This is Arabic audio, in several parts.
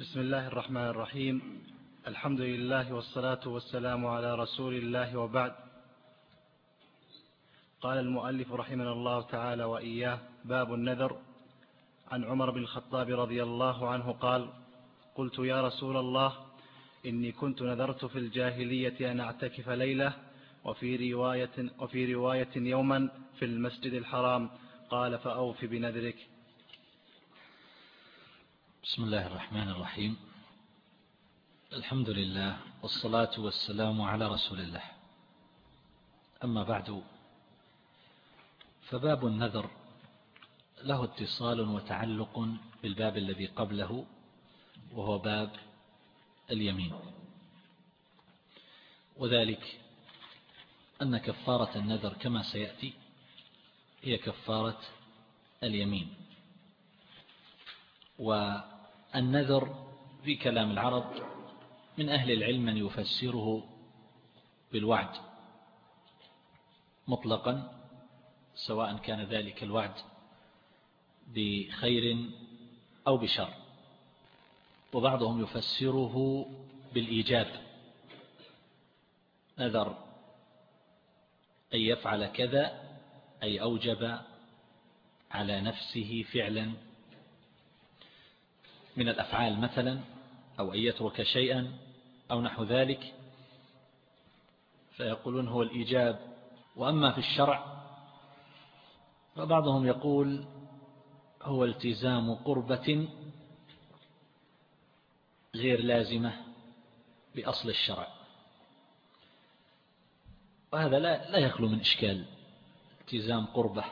بسم الله الرحمن الرحيم. الحمد لله والصلاة والسلام على رسول الله وبعد. قال المؤلف رحمنا الله تعالى وإياه باب النذر. عن عمر بن الخطاب رضي الله عنه قال قلت يا رسول الله إني كنت نذرت في الجاهلية أن أعتكف ليلة وفي رواية, وفي رواية يوما في المسجد الحرام. قال فأوف بنذرك. بسم الله الرحمن الرحيم. الحمد لله والصلاة والسلام على رسول الله. أما بعد فباب النذر له اتصال وتعلق بالباب الذي قبله وهو باب اليمين. وذلك أن كفارة النذر كما سيأتي هي كفارة اليمين. والنذر في كلام العرب من أهل العلم من يفسره بالوعد مطلقا سواء كان ذلك الوعد بخير أو بشر. وبعضهم يفسره بالإيجاب. نذر أن يفعل كذا أي أوجب على نفسه فعلا. من الأفعال مثلا أو أن يترك شيئا أو نحو ذلك فيقولون هو الإيجاب. وأما في الشرع فبعضهم يقول هو التزام قربة غير لازمة بأصل الشرع. وهذا لا, لا يخلو من إشكال التزام قربة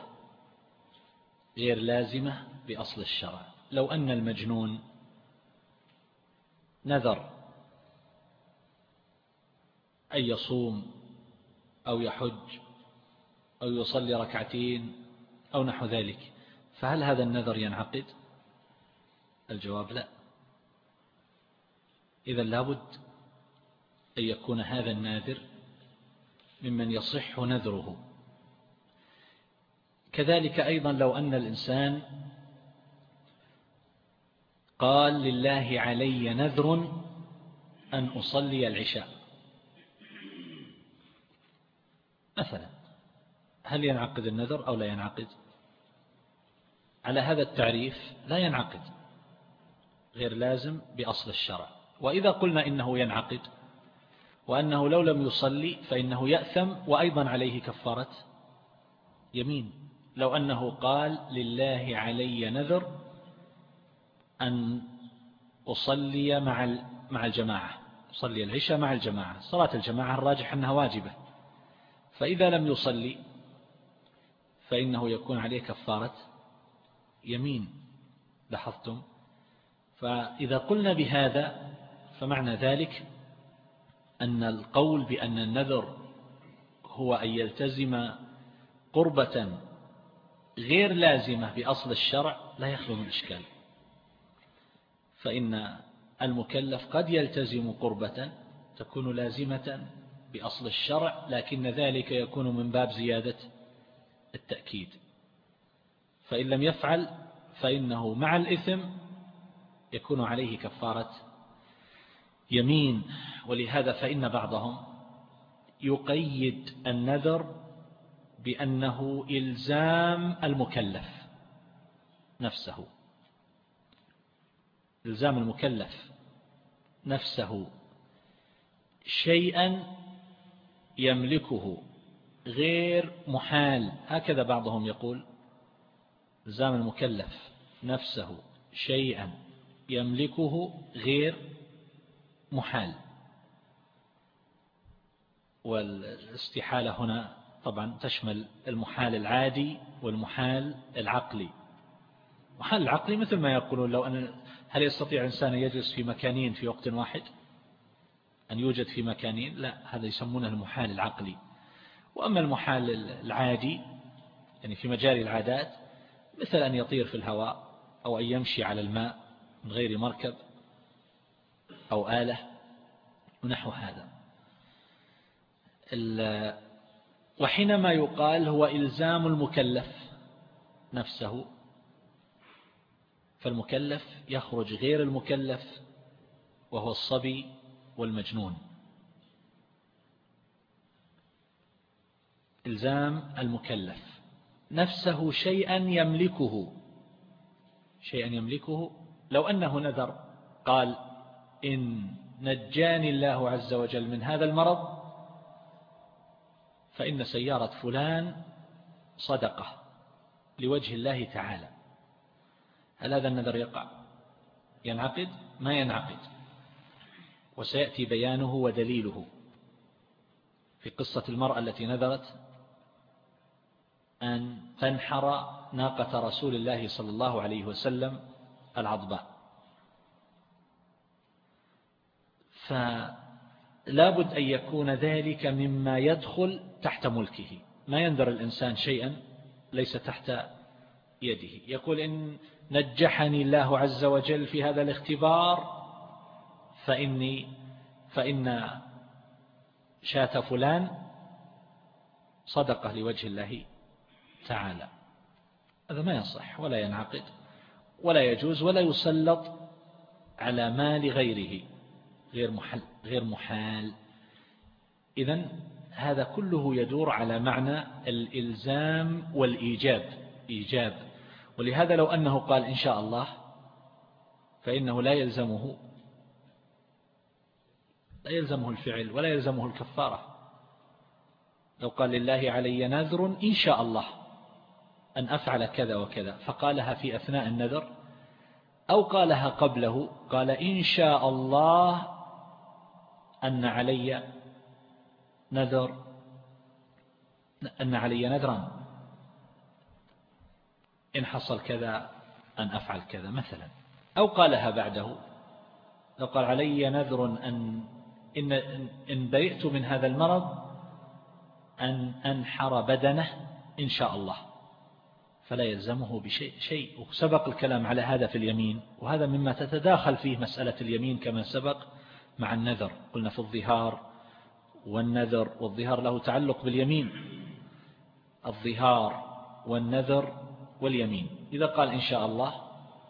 غير لازمة بأصل الشرع. لو أن المجنون نذر أن يصوم أو يحج أو يصلي ركعتين أو نحو ذلك. فهل هذا النذر ينعقد؟ الجواب لا. إذا لابد أن يكون هذا الناذر ممن يصح نذره. كذلك أيضا لو أن الإنسان قال لله علي نذر أن أصلي العشاء. مثلا هل ينعقد النذر أو لا ينعقد؟ على هذا التعريف لا ينعقد غير لازم بأصل الشرع. وإذا قلنا إنه ينعقد وأنه لو لم يصلي فإنه يأثم وأيضا عليه كفارة يمين. لو أنه قال لله علي نذر أن أصلي مع مع الجماعة أصلي العشاء مع الجماعة صلاة الجماعة الراجح أنها واجبة. فإذا لم يصلي فإنه يكون عليه كفارة يمين. لاحظتم؟ فإذا قلنا بهذا فمعنى ذلك أن القول بأن النذر هو أن يلتزم قربة غير لازمة بأصل الشرع لا يخلو من إشكال. فإن المكلف قد يلتزم قربة تكون لازمة بأصل الشرع لكن ذلك يكون من باب زيادة التأكيد. فإن لم يفعل فإنه مع الإثم يكون عليه كفارة يمين. ولهذا فإن بعضهم يقيد النذر بأنه إلزام المكلف نفسه. إلزام المكلف نفسه شيئا يملكه غير محال. هكذا بعضهم يقول إلزام المكلف نفسه شيئا يملكه غير محال. والاستحالة هنا طبعا تشمل المحال العادي والمحال العقلي. محال العقلي مثل ما يقولون لو أن هل يستطيع إنسان يجلس في مكانين في وقت واحد؟ أن يوجد في مكانين؟ لا هذا يسمونه المحال العقلي. وأما المحال العادي يعني في مجال العادات مثل أن يطير في الهواء أو أن يمشي على الماء من غير مركب أو آلة ونحو هذا. وحينما يقال هو إلزام المكلف نفسه فالمكلف يخرج غير المكلف وهو الصبي والمجنون. إلزام المكلف. نفسه شيئا يملكه. شيئا يملكه. لو أنه نذر قال إن نجاني الله عز وجل من هذا المرض فإن سيارة فلان صدقة لوجه الله تعالى. هل هذا النذر يقع. ينعقد؟ ما ينعقد. وسيأتي بيانه ودليله. في قصة المرأة التي نذرت أن تنحر ناقة رسول الله صلى الله عليه وسلم العضباء. فلا بد أن يكون ذلك مما يدخل تحت ملكه. ما ينذر الإنسان شيئا ليس تحت يده. يقول إن نجحني الله عز وجل في هذا الاختبار فإني فإن شاة فلان صدقة لوجه الله تعالى. هذا ما يصح ولا ينعقد ولا يجوز ولا يسلط على مال غيره غير محل غير محال. إذا هذا كله يدور على معنى الإلزام والإيجاب إيجاب ولهذا لو أنه قال إن شاء الله فإنه لا يلزمه لا يلزمه الفعل ولا يلزمه الكفارة. لو قال لله علي نذر إن شاء الله أن أفعل كذا وكذا فقالها في أثناء النذر أو قالها قبله قال إن شاء الله أن علي نذر أن علي نذرا إن حصل كذا أن أفعل كذا مثلا. أو قالها بعده. لو قال علي نذر أن إن, إن برئت من هذا المرض أن أنحر بدنه إن شاء الله. فلا يلزمه بشيء شيء. وسبق الكلام على هذا في اليمين. وهذا مما تتداخل فيه مسألة اليمين كما سبق مع النذر. قلنا في الظهار والنذر والظهار له تعلق باليمين. الظهار والنذر واليمين. إذا قال إن شاء الله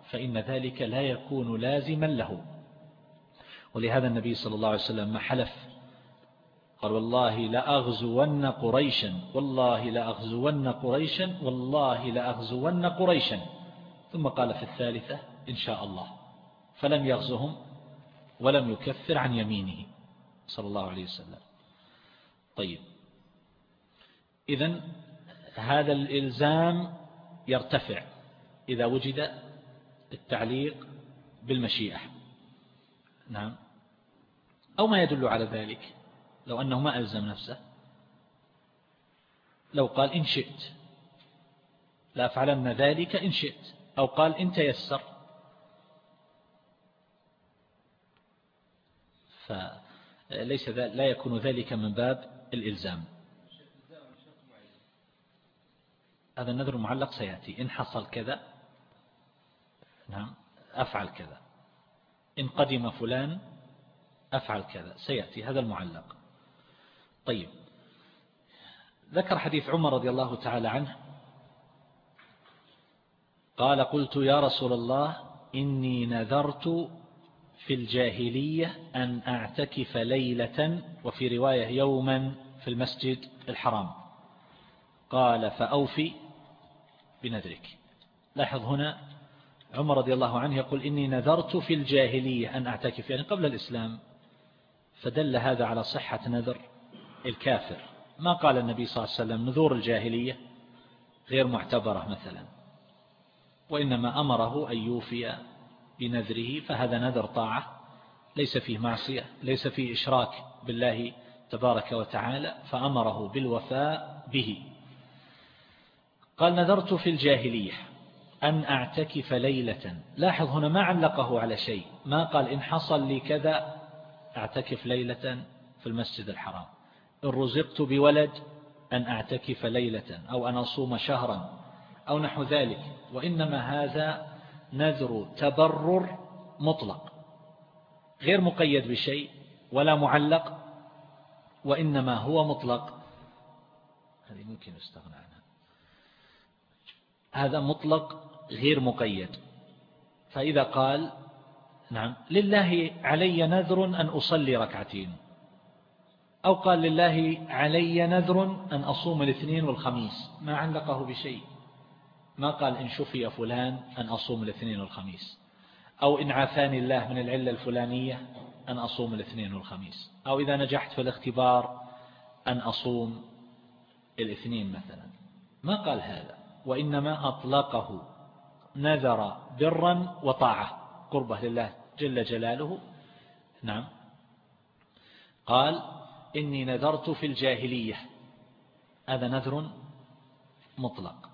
فإن ذلك لا يكون لازما له. ولهذا النبي صلى الله عليه وسلم ما حلف. قال والله لأغزون قريشا والله لأغزون قريشا والله لأغزون قريشا. ثم قال في الثالثة إن شاء الله. فلم يغزهم ولم يكفر عن يمينه صلى الله عليه وسلم. طيب. إذن هذا الإلزام يرتفع إذا وجد التعليق بالمشيئة. نعم. أو ما يدل على ذلك لو أنه ما ألزم نفسه. لو قال إن شئت لا أفعلن ذلك إن شئت. أو قال إن تيسر. فليس لا يكون ذلك من باب الإلزام. هذا النذر المعلق سيأتي. إن حصل كذا نعم أفعل كذا. إن قدم فلان أفعل كذا. سيأتي هذا المعلق. طيب. ذكر حديث عمر رضي الله تعالى عنه. قال قلت يا رسول الله إني نذرت في الجاهلية أن أعتكف ليلة وفي رواية يوما في المسجد الحرام. قال فأوفي. بنذرك. لاحظ هنا عمر رضي الله عنه يقول إني نذرت في الجاهلية أن أعتكف يعني قبل الإسلام فدل هذا على صحة نذر الكافر. ما قال النبي صلى الله عليه وسلم نذور الجاهلية؟ غير معتبرة مثلا. وإنما أمره أن يوفي بنذره فهذا نذر طاعة ليس فيه معصية ليس فيه إشراك بالله تبارك وتعالى فأمره بالوفاء به. قال نذرت في الجاهلية أن أعتكف ليلة. لاحظ هنا ما علقه على شيء. ما قال إن حصل لي كذا أعتكف ليلة في المسجد الحرام. إن رزقت بولد أن أعتكف ليلة أو أن أصوم شهرا أو نحو ذلك. وإنما هذا نذر تبرر مطلق غير مقيد بشيء ولا معلق وإنما هو مطلق. هذه ممكن استغنى عنها. هذا مطلق غير مقيد. فإذا قال نعم لله علي نذر أن أصلي ركعتين. أو قال لله علي نذر أن أصوم الاثنين والخميس. ما علقه بشيء. ما قال إن شفي فلان أن أصوم الاثنين والخميس. أو إن عافاني الله من العلة الفلانية أن أصوم الاثنين والخميس. أو إذا نجحت في الاختبار أن أصوم الاثنين مثلا. ما قال هذا؟ وإنما أطلقه نذر برا وطاعة قربة لله جل جلاله. نعم. قال إني نذرت في الجاهلية. هذا نذر مطلق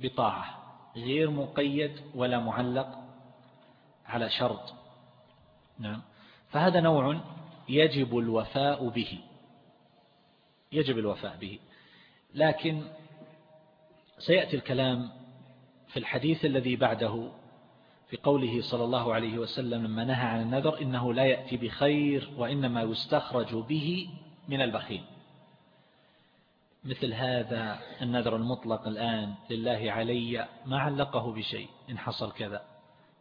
بطاعة غير مقيد ولا معلق على شرط. نعم. فهذا نوع يجب الوفاء به. يجب الوفاء به. لكن سيأتي الكلام في الحديث الذي بعده في قوله صلى الله عليه وسلم لما نهى عن النذر إنه لا يأتي بخير وإنما يستخرج به من البخيل. مثل هذا النذر المطلق الآن لله علي ما علقه بشيء إن حصل كذا.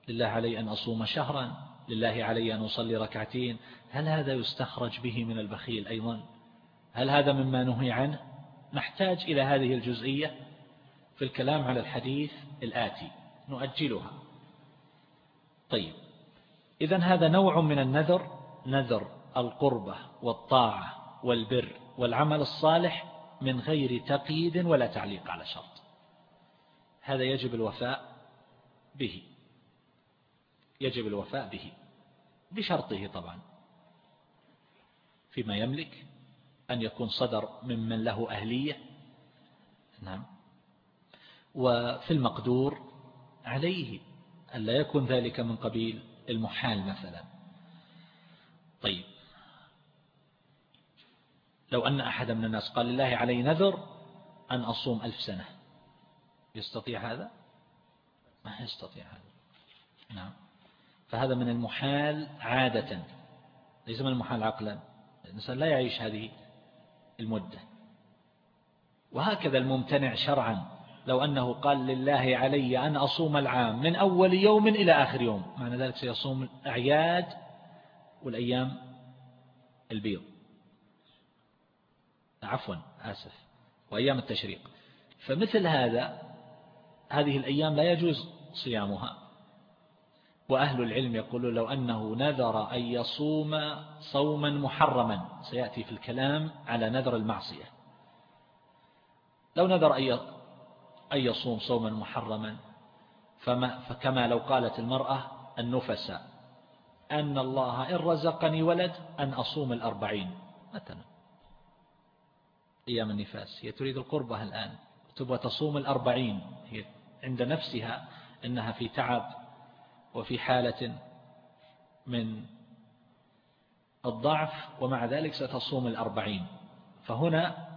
لله علي أن أصوم شهرا لله علي أن أصلي ركعتين. هل هذا يستخرج به من البخيل أيضا؟ هل هذا مما نهي عنه؟ نحتاج إلى هذه الجزئية؟ في الكلام على الحديث الآتي نؤجلها. طيب إذا هذا نوع من النذر نذر القربة والطاعة والبر والعمل الصالح من غير تقييد ولا تعليق على شرط. هذا يجب الوفاء به. يجب الوفاء به بشرطه طبعا. فيما يملك أن يكون صدر ممن له أهلية. نعم. وفي المقدور عليه أن لا يكون ذلك من قبيل المحال مثلا. طيب. لو أن أحد من الناس قال لله علي نذر أن أصوم ألف سنة يستطيع هذا؟ ما يستطيع هذا. نعم. فهذا من المحال عادة. ليس من المحال عقلا. الإنسان لا يعيش هذه المدة. وهكذا الممتنع شرعا. لو أنه قال لله علي أن أصوم العام من أول يوم إلى آخر يوم معنى ذلك سيصوم الأعياد والأيام البيض. عفوا آسف. وأيام التشريق. فمثل هذا هذه الأيام لا يجوز صيامها. وأهل العلم يقولون لو أنه نذر أن يصوم صوما محرما سيأتي في الكلام على نذر المعصية. لو نذر أن يصوم صوما محرما. فما فكما لو قالت المرأة النفساء أن الله إن رزقني ولد أن أصوم الأربعين. مثلا. أيام النفاس. هي تريد القربة الآن. تبغى تصوم الأربعين. هي عند نفسها أنها في تعب وفي حالة من الضعف ومع ذلك ستصوم الأربعين. فهنا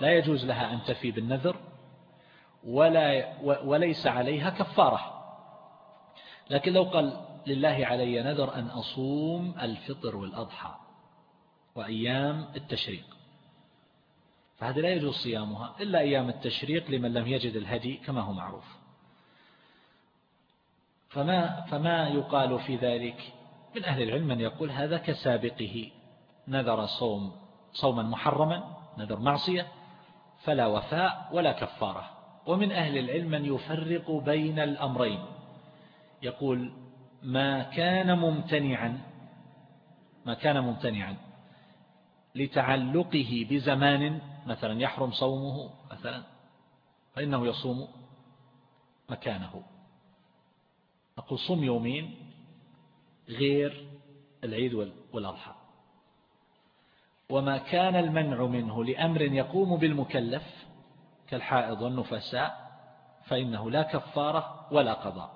لا يجوز لها أن تفي بالنذر ولا وليس عليها كفارة. لكن لو قال لله علي نذر أن أصوم الفطر والأضحى وأيام التشريق. فهذا لا يجوز صيامها إلا أيام التشريق لمن لم يجد الهدي كما هو معروف. فما, فما يقال في ذلك؟ من أهل العلم من يقول هذا كسابقه. نذر صوم صوما محرما نذر معصية فلا وفاء ولا كفارة. ومن أهل العلم من يفرق بين الأمرين. يقول ما كان ممتنعا ما كان ممتنعا لتعلقه بزمان مثلا يحرم صومه مثلا فإنه يصوم مكانه. أقول صم يومين غير العيد والأضحى. وما كان المنع منه لأمر يقوم بالمكلف كالحائض والنفساء فإنه لا كفارة ولا قضاء.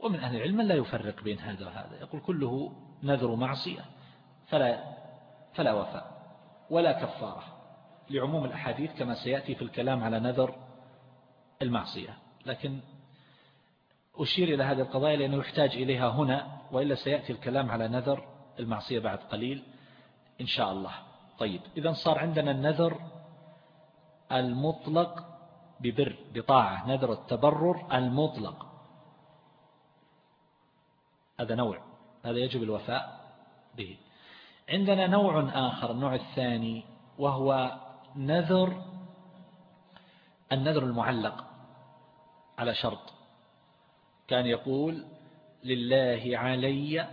ومن أهل العلم لا يفرق بين هذا وهذا. يقول كله نذر معصية فلا, فلا وفاء ولا كفارة لعموم الأحاديث كما سيأتي في الكلام على نذر المعصية. لكن أشير إلى هذه القضايا لأنه يحتاج إليها هنا وإلا سيأتي الكلام على نذر المعصية بعد قليل إن شاء الله. طيب إذا صار عندنا النذر المطلق ببر بطاعة نذر التبرر المطلق. هذا نوع هذا يجب الوفاء به. عندنا نوع آخر النوع الثاني وهو نذر النذر المعلق على شرط. كان يقول لله علي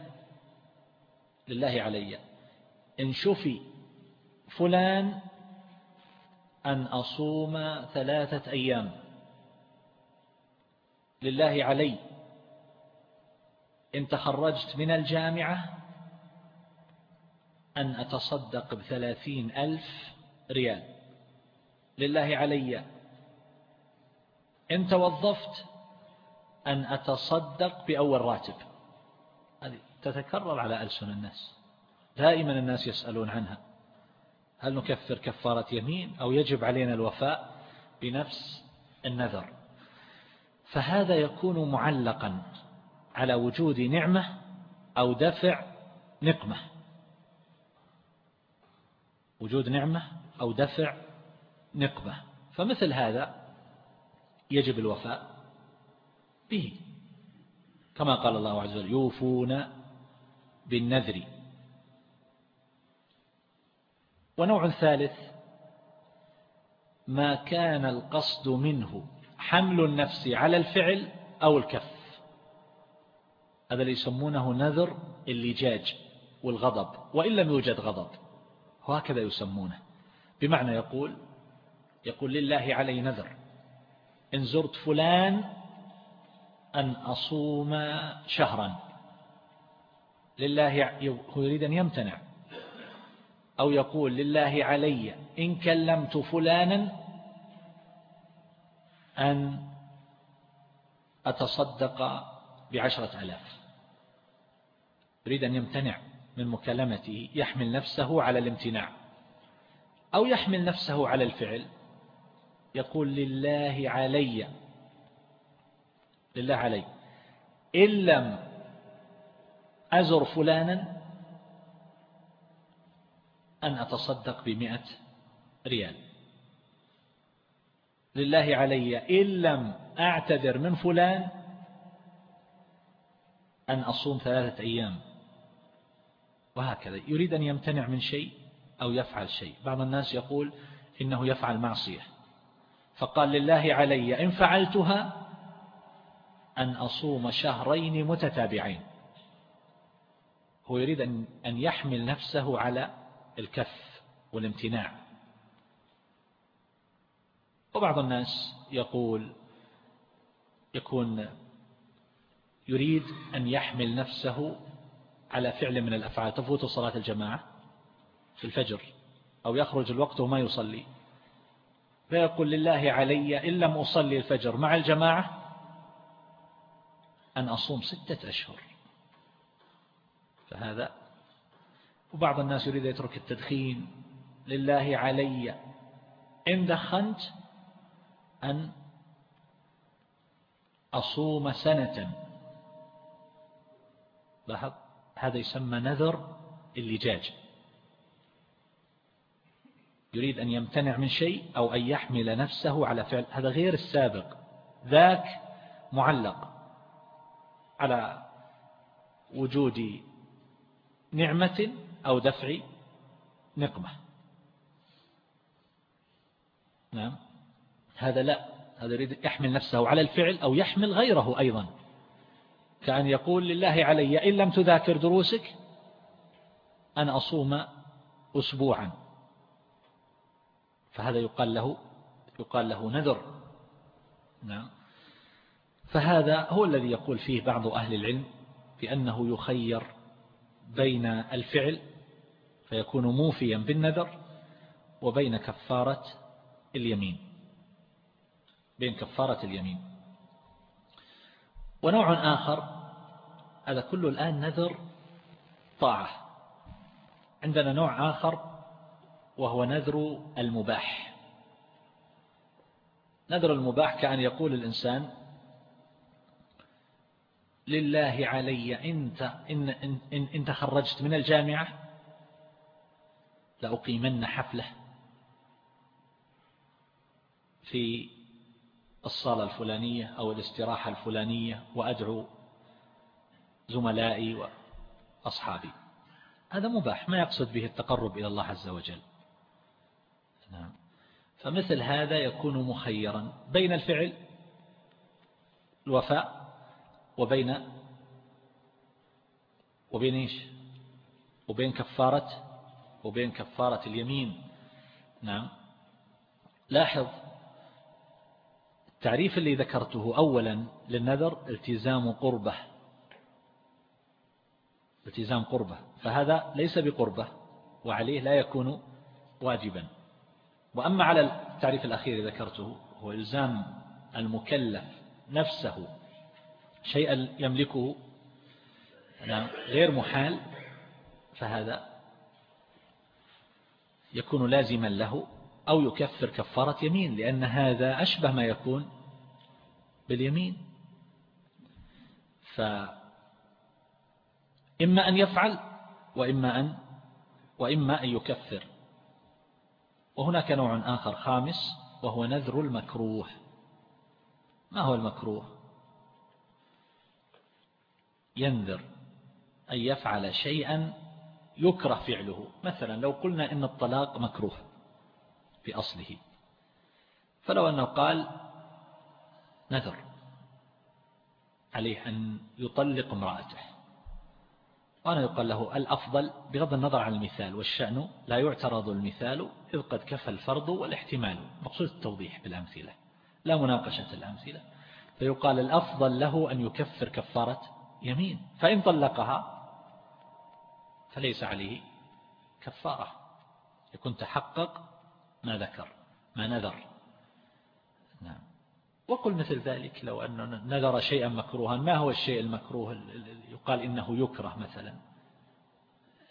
لله علي إن شفي فلان أن أصوم ثلاثة أيام. لله علي. إن تخرجت من الجامعة أن أتصدق بثلاثين ألف ريال. لله علي. إن توظفت أن أتصدق بأول راتب. هذه تتكرر على ألسن الناس. دائما الناس يسألون عنها. هل نكفر كفارة يمين أو يجب علينا الوفاء بنفس النذر؟ فهذا يكون معلقا على وجود نعمة أو دفع نقمة. وجود نعمة أو دفع نقمة. فمثل هذا يجب الوفاء به. كما قال الله عز وجل يوفون بالنذر. ونوع ثالث. ما كان القصد منه حمل النفس على الفعل أو الكف. هذا اللي يسمونه نذر اللجاج والغضب وإن لم يوجد غضب. وهكذا يسمونه. بمعنى يقول يقول لله علي نذر إن زرت فلان أن أصوم شهرا. لله يريد أن يمتنع. أو يقول لله علي إن كلمت فلانا أن أتصدق بعشرة ألاف. يريد أن يمتنع من مكالمته يحمل نفسه على الامتناع. أو يحمل نفسه على الفعل. يقول لله علي لله علي إن لم أزر فلانا أن أتصدق بمئة ريال. لله علي إن لم أعتذر من فلان أن أصوم ثلاثة أيام. وهكذا. يريد أن يمتنع من شيء أو يفعل شيء. بعض الناس يقول إنه يفعل معصية. فقال لله علي إن فعلتها أن أصوم شهرين متتابعين. هو يريد أن يحمل نفسه على الكف والامتناع. وبعض الناس يقول يكون يريد أن يحمل نفسه على فعل من الأفعال. تفوت صلاة الجماعة في الفجر أو يخرج الوقت وما يصلي. فيقول لله علي إن لم أصلي الفجر مع الجماعة أن أصوم ستة أشهر. فهذا وبعض الناس يريد يترك التدخين. لله علي. إن دخنت أن أصوم سنة. لاحظ؟ هذا يسمى نذر اللجاج. يريد أن يمتنع من شيء أو أن يحمل نفسه على فعل. هذا غير السابق. ذاك معلق على وجود نعمة أو دفع نقمة. نعم. هذا لا. هذا يريد يحمل نفسه على الفعل أو يحمل غيره أيضا. كأن يقول لله علي إن لم تذاكر دروسك أن أصوم أسبوعا. فهذا يقال له يقال له نذر. نعم. فهذا هو الذي يقول فيه بعض أهل العلم بأنه يخير بين الفعل فيكون موفيا بالنذر وبين كفارة اليمين. بين كفارة اليمين. ونوع آخر هذا كله الآن نذر طاعة. عندنا نوع آخر وهو نذر المباح. نذر المباح كأن يقول الإنسان لله علي إن, إن, إن تخرجت من الجامعة لأقيمن حفلة في الصالة الفلانية أو الاستراحة الفلانية وأدعو زملائي وأصحابي. هذا مباح ما يقصد به التقرب إلى الله عز وجل. نعم. فمثل هذا يكون مخيرا بين الفعل الوفاء وبين وبين إيش؟ وبين كفارة وبين كفارة اليمين. نعم. لاحظ التعريف اللي ذكرته أولا للنذر التزام قربة. التزام قربة. فهذا ليس بقربة وعليه لا يكون واجبا. وأما على التعريف الأخير ذكرته هو إلزام المكلف نفسه شيئا يملكه نعم، غير محال فهذا يكون لازما له أو يكفر كفارة يمين لأن هذا أشبه ما يكون باليمين. فإما أن يفعل وإما أن وإما أن يكفر. وهناك نوع آخر خامس وهو نذر المكروه. ما هو المكروه؟ ينذر أن يفعل شيئا يكره فعله. مثلا لو قلنا إن الطلاق مكروه في أصله. فلو أنه قال نذر عليه أن يطلق امرأته. وأنا يقال له الأفضل بغض النظر عن المثال والشأن لا يعترض المثال إذ قد كفى الفرض والاحتمال. مقصود التوضيح بالأمثلة لا مناقشة الأمثلة. فيقال الأفضل له أن يكفر كفارة يمين فإن طلقها فليس عليه كفارة. يكون تحقق ما ذكر ما نذر. نعم. وقل مثل ذلك لو أنه نذر شيئا مكروها ما هو الشيء المكروه يقال إنه يكره مثلا؟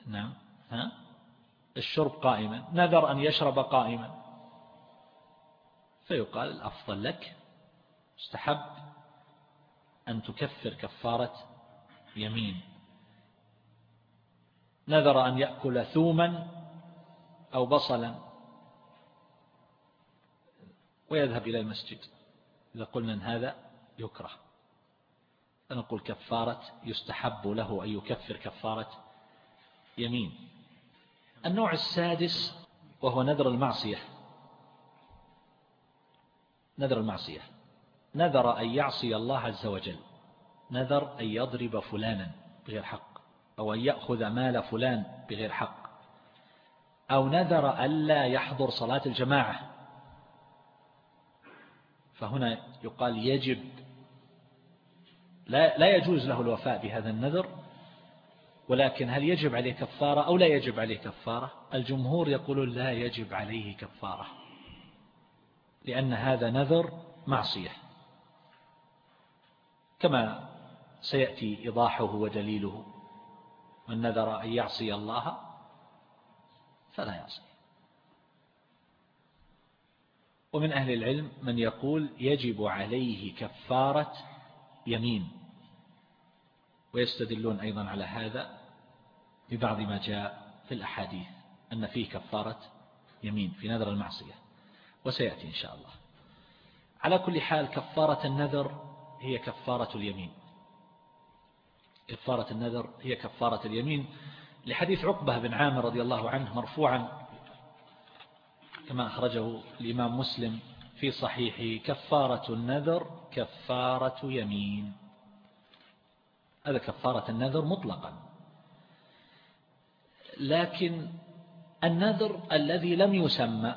نعم. ها؟ الشرب قائما نذر أن يشرب قائما. فيقال الأفضل لك استحب أن تكفر كفارة يمين. نذر أن يأكل ثوما أو بصلا. ويذهب إلى المسجد. إذا قلنا أن هذا يكره. فنقول كفارة يستحب له أن يكفر كفارة يمين. النوع السادس وهو نذر المعصية. نذر المعصية. نذر أن يعصي الله عز وجل. نذر أن يضرب فلانا بغير حق. أو أن يأخذ مال فلان بغير حق. أو نذر ألا يحضر صلاة الجماعة. فهنا يقال يجب لا, لا يجوز له الوفاء بهذا النذر ولكن هل يجب عليه كفارة أو لا يجب عليه كفارة؟ الجمهور يقول لا يجب عليه كفارة لأن هذا نذر معصية. كما سيأتي إيضاحه ودليله. من نذر أن يعصي الله فلا يعصي. ومن أهل العلم من يقول يجب عليه كفارة يمين ويستدلون أيضا على هذا ببعض ما جاء في الأحاديث أن فيه كفارة يمين في نذر المعصية وسيأتي إن شاء الله. على كل حال كفارة النذر هي كفارة اليمين. كفارة النذر هي كفارة اليمين. لحديث عقبة بن عامر رضي الله عنه مرفوعا كما أخرجه الإمام مسلم في صحيحه كفارة النذر كفارة يمين. هذا كفارة النذر مطلقا. لكن النذر الذي لم يسمى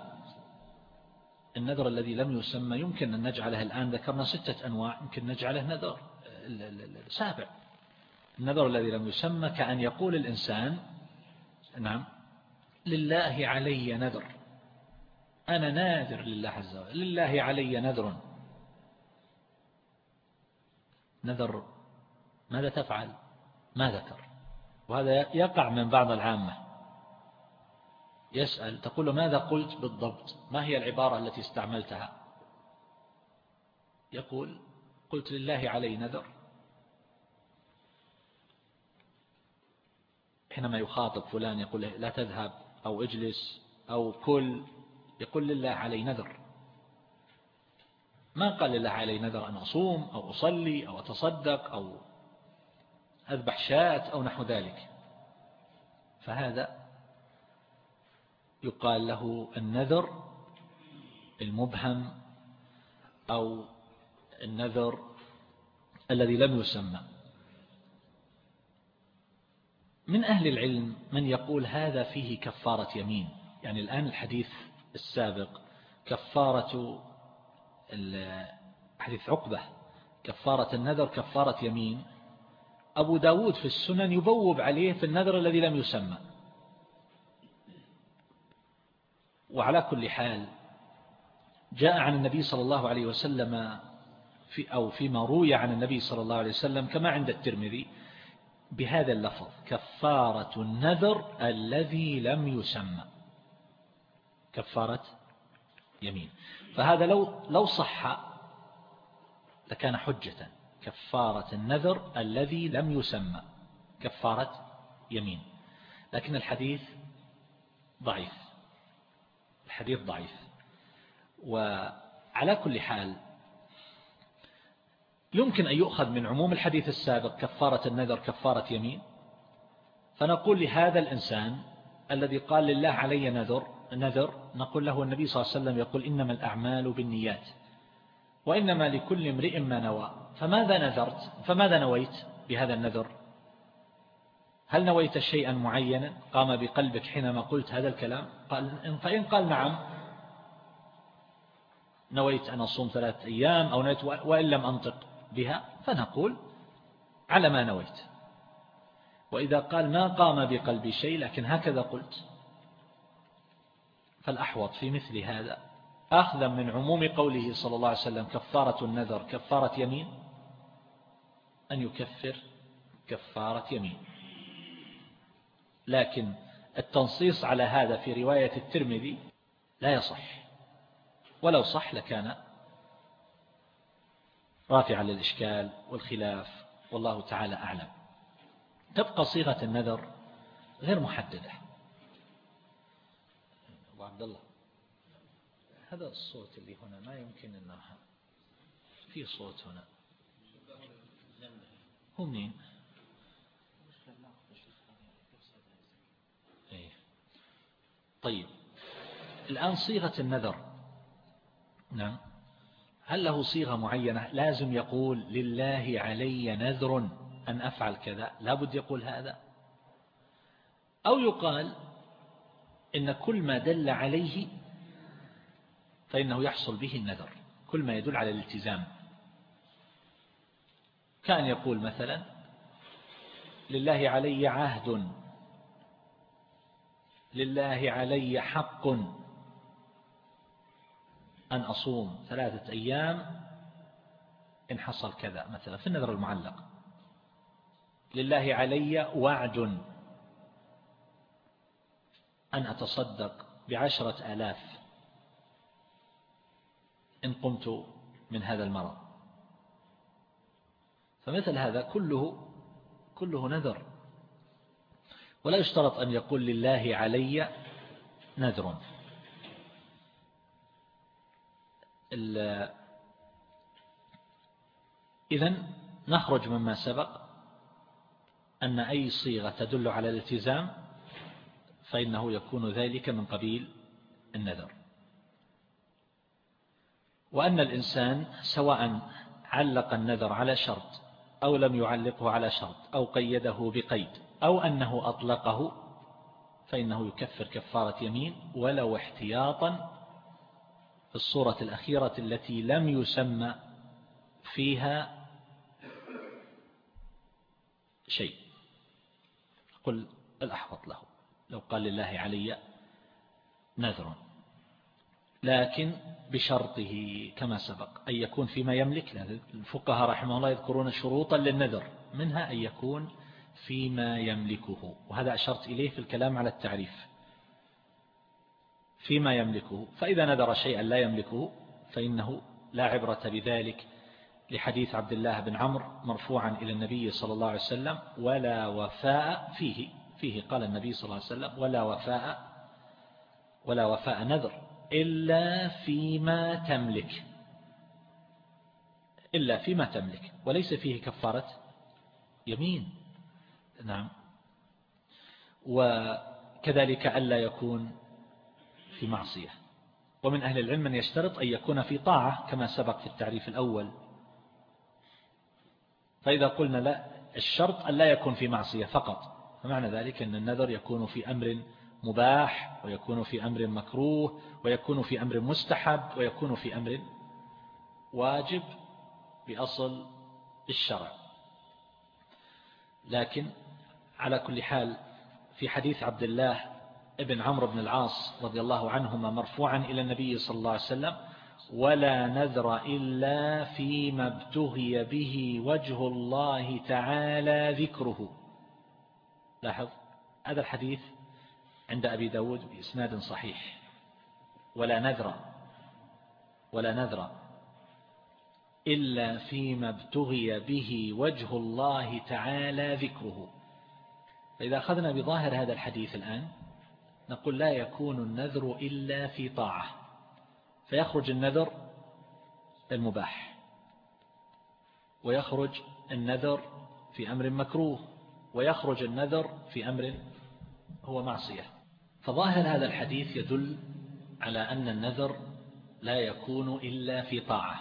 النذر الذي لم يسمى يمكن أن نجعله الآن ذكرنا ستة أنواع يمكن نجعله نذر سابع النذر الذي لم يسمى كأن يقول الإنسان نعم لله علي نذر. أنا ناذر لله عز وجل. لله علي نذر. نذر ماذا تفعل؟ ما ذكر. وهذا يقع من بعض العامة. يسأل تقول ماذا قلت بالضبط؟ ما هي العبارة التي استعملتها؟ يقول قلت لله علي نذر. حينما يخاطب فلان يقول لا تذهب أو اجلس أو كل يقول لله علي نذر. ما قال لله علي نذر أن أصوم أو أصلي أو أتصدق أو أذبح شاة أو نحو ذلك. فهذا يقال له النذر المبهم أو النذر الذي لم يسمى. من أهل العلم من يقول هذا فيه كفارة يمين. يعني الآن الحديث السابق كفارة حديث عقبة كفارة النذر كفارة يمين. أبو داود في السنن يبوب عليه في النذر الذي لم يسمى. وعلى كل حال جاء عن النبي صلى الله عليه وسلم في أو فيما روي عن النبي صلى الله عليه وسلم كما عند الترمذي بهذا اللفظ كفارة النذر الذي لم يسمى. كفارة يمين. فهذا لو لو صح لكان حجة. كفارة النذر الذي لم يسمى. كفارة يمين. لكن الحديث ضعيف. الحديث ضعيف. وعلى كل حال يمكن أن يؤخذ من عموم الحديث السابق كفارة النذر كفارة يمين. فنقول لهذا الإنسان الذي قال لله علي نذر نذر نقول له النبي صلى الله عليه وسلم يقول إنما الأعمال بالنيات وإنما لكل امرئ ما نوى. فماذا نذرت؟ فماذا نويت بهذا النذر؟ هل نويت شيئا معينا؟ قام بقلبك حينما قلت هذا الكلام؟ قال فإن قال نعم نويت أن أصوم ثلاثة أيام أو نويت وإن لم أنطق. بها فنقول على ما نويت. وإذا قال ما قام بقلبي شيء لكن هكذا قلت. فالأحوط في مثل هذا أخذا من عموم قوله صلى الله عليه وسلم كفارة النذر كفارة يمين. أن يكفر كفارة يمين. لكن التنصيص على هذا في رواية الترمذي لا يصح. ولو صح لكان رافعا للإشكال والخلاف والله تعالى أعلم. تبقى صيغة النذر غير محددة. أبو عبد الله هذا الصوت اللي هنا ما يمكن أنه في صوت هنا. هو منين إيه. طيب الآن صيغة النذر. نعم. هل له صيغة معينة؟ لازم يقول لله علي نذر أن أفعل كذا. لابد يقول هذا. أو يقال إن كل ما دل عليه فإنه يحصل به النذر. كل ما يدل على الالتزام. كان يقول مثلا لله علي عهد. لله علي حق. أن أصوم ثلاثة أيام إن حصل كذا مثلا في النذر المعلق. لله علي وعد أن أتصدق بعشرة آلاف إن قمت من هذا المرض. فمثل هذا كله كله نذر. ولا يشترط أن يقول لله علي نذر. إذا نخرج مما سبق أن أي صيغة تدل على الالتزام فإنه يكون ذلك من قبيل النذر. وأن الإنسان سواء علق النذر على شرط أو لم يعلقه على شرط أو قيده بقيد أو أنه أطلقه فإنه يكفر كفارة يمين ولو احتياطا في الصورة الأخيرة التي لم يسمى فيها شيء. قل الأحوط له. لو قال لله علي نذر. لكن بشرطه كما سبق. أن يكون فيما يملك. الفقهاء رحمه الله يذكرون شروطا للنذر. منها أن يكون فيما يملكه. وهذا أشرت إليه في الكلام على التعريف. فيما يملكه. فإذا نذر شيئا لا يملكه فإنه لا عبرة بذلك لحديث عبد الله بن عمرو مرفوعا إلى النبي صلى الله عليه وسلم ولا وفاء فيه فيه قال النبي صلى الله عليه وسلم ولا وفاء ولا وفاء نذر إلا فيما تملك. إلا فيما تملك وليس فيه كفارة يمين. نعم. وكذلك ألا يكون في معصية. ومن أهل العلم من يشترط أن يكون في طاعة كما سبق في التعريف الأول. فإذا قلنا لا الشرط أن لا يكون في معصية فقط. فمعنى ذلك أن النذر يكون في أمر مباح ويكون في أمر مكروه ويكون في أمر مستحب ويكون في أمر واجب بأصل الشرع. لكن على كل حال في حديث عبد الله ابن عمرو بن العاص رضي الله عنهما مرفوعا إلى النبي صلى الله عليه وسلم ولا نذر إلا فيما ابتغي به وجه الله تعالى ذكره. لاحظ هذا الحديث عند أبي داود بإسناد صحيح. ولا نذر ولا نذر إلا فيما ابتغي به وجه الله تعالى ذكره. فإذا أخذنا بظاهر هذا الحديث الآن نقول لا يكون النذر إلا في طاعة. فيخرج النذر المباح. ويخرج النذر في أمر مكروه. ويخرج النذر في أمر هو معصية. فظاهر هذا الحديث يدل على أن النذر لا يكون إلا في طاعة.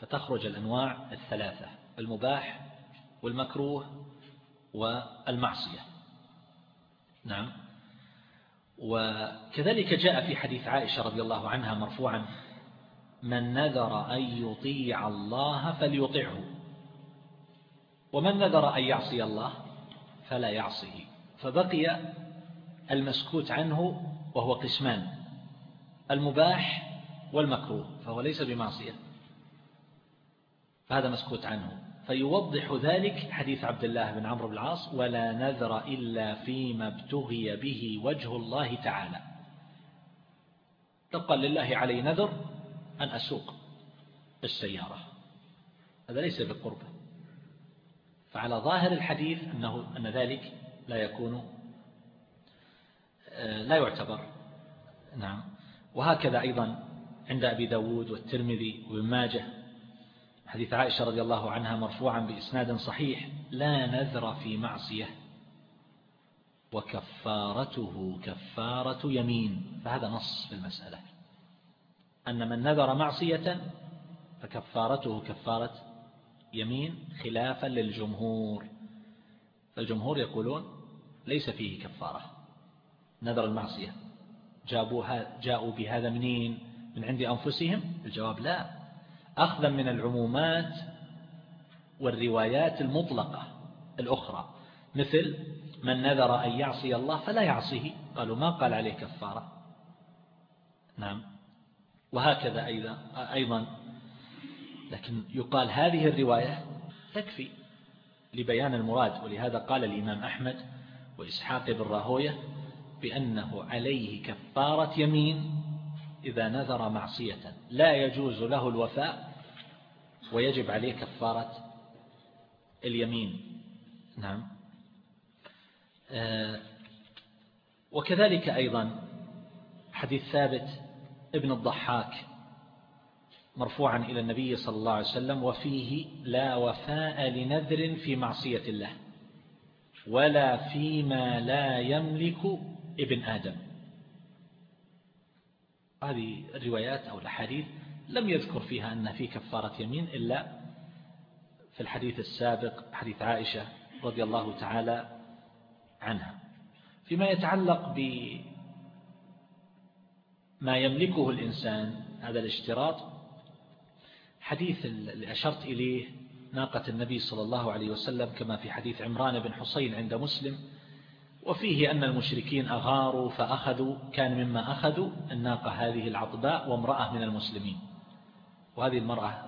فتخرج الأنواع الثلاثة المباح والمكروه والمعصية. نعم. وكذلك جاء في حديث عائشة رضي الله عنها مرفوعا من نذر أن يطيع الله فليطعه ومن نذر أن يعصي الله فلا يعصيه. فبقي المسكوت عنه وهو قسمان المباح والمكروه فهو ليس بمعصية فهذا مسكوت عنه. فيوضح ذلك حديث عبد الله بن عمرو بن العاص ولا نذر إلا فيما ابتغي به وجه الله تعالى. تقال لله علي نذر أن أسوق السيارة هذا ليس بقربة فعلى ظاهر الحديث أنه أن ذلك لا يكون آه، لا يعتبر. نعم. وهكذا أيضا عند أبي داود والترمذي وابن ماجه. حديث عائشة رضي الله عنها مرفوعا بإسناد صحيح لا نذر في معصية. وكفارته كفارة يمين. فهذا نص في المسألة. أن من نذر معصية فكفارته كفارة يمين خلافا للجمهور. فالجمهور يقولون ليس فيه كفارة. نذر المعصية. جابوها جاءوا بهذا منين؟ من عند أنفسهم؟ الجواب لا. أخذا من العمومات والروايات المطلقة الأخرى. مثل من نذر أن يعصي الله فلا يعصيه. قالوا ما قال عليه كفارة. نعم. وهكذا أيضا أيضا. لكن يقال هذه الرواية تكفي لبيان المراد. ولهذا قال الإمام أحمد وإسحاق بن راهوية بأنه عليه كفارة يمين إذا نذر معصية. لا يجوز له الوفاء ويجب عليه كفارة اليمين. نعم. آه، وكذلك أيضا حديث ثابت ابن الضحاك مرفوعا إلى النبي صلى الله عليه وسلم وفيه لا وفاء لنذر في معصية الله ولا فيما لا يملك ابن آدم. هذه الروايات أو الحديث لم يذكر فيها أن في كفارة يمين إلا في الحديث السابق حديث عائشة رضي الله تعالى عنها. فيما يتعلق بما يملكه الإنسان هذا الاشتراط حديث اللي أشرت إليه ناقة النبي صلى الله عليه وسلم كما في حديث عمران بن حسين عند مسلم وفيه أن المشركين أغاروا فأخذوا كان مما أخذوا الناقة هذه العطباء وامرأة من المسلمين. وهذه المرأة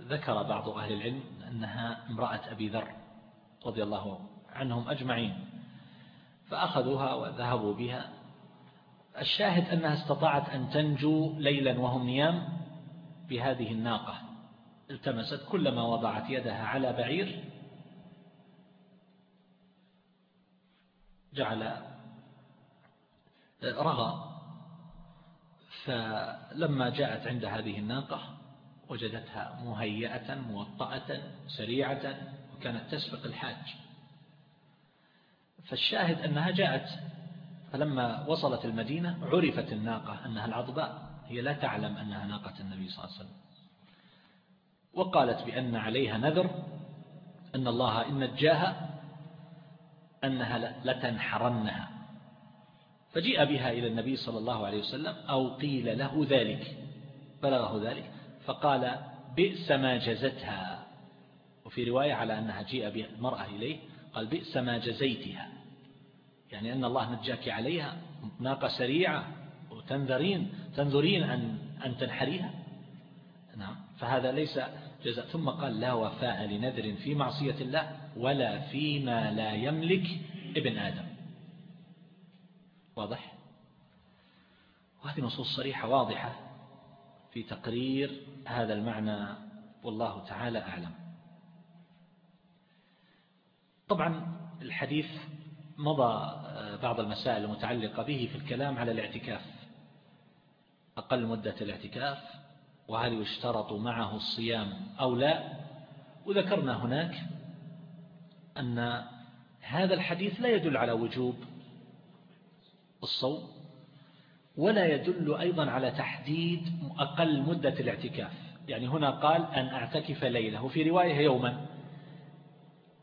ذكر بعض أهل العلم أنها امرأة أبي ذر رضي الله عنهم أجمعين فأخذوها وذهبوا بها. الشاهد أنها استطاعت أن تنجو ليلا وهم نيام بهذه الناقة. التمست كلما وضعت يدها على بعير جعل رغى. فلما جاءت عند هذه الناقة وجدتها مهيئة موطأة سريعة وكانت تسبق الحاج. فالشاهد أنها جاءت فلما وصلت المدينة عرفت الناقة أنها العضباء. هي لا تعلم أنها ناقة النبي صلى الله عليه وسلم. وقالت بأن عليها نذر أن الله إن نجاها أنها لتنحرنها. فجيء بها إلى النبي صلى الله عليه وسلم أو قيل له ذلك. بلغه ذلك. فقال بئس ما جزتها. وفي رواية على أنها جيء بالمرأة إليه قال بئس ما جزيتها. يعني أن الله نجاك عليها ناقة سريعة وتنذرين تنذرين أن, أن تنحريها. نعم فهذا ليس جزاء. ثم قال لا وفاء لنذر في معصية الله ولا فيما لا يملك ابن آدم. واضح؟ وهذه نصوص صريحة واضحة. في تقرير هذا المعنى والله تعالى أعلم. طبعا الحديث مضى بعض المسائل المتعلقة به في الكلام على الاعتكاف. أقل مدة الاعتكاف وهل يشترط معه الصيام أو لا؟ وذكرنا هناك أن هذا الحديث لا يدل على وجوب الصوم. ولا يدل أيضا على تحديد أقل مدة الاعتكاف. يعني هنا قال أن أعتكف ليلة وفي رواية يوما.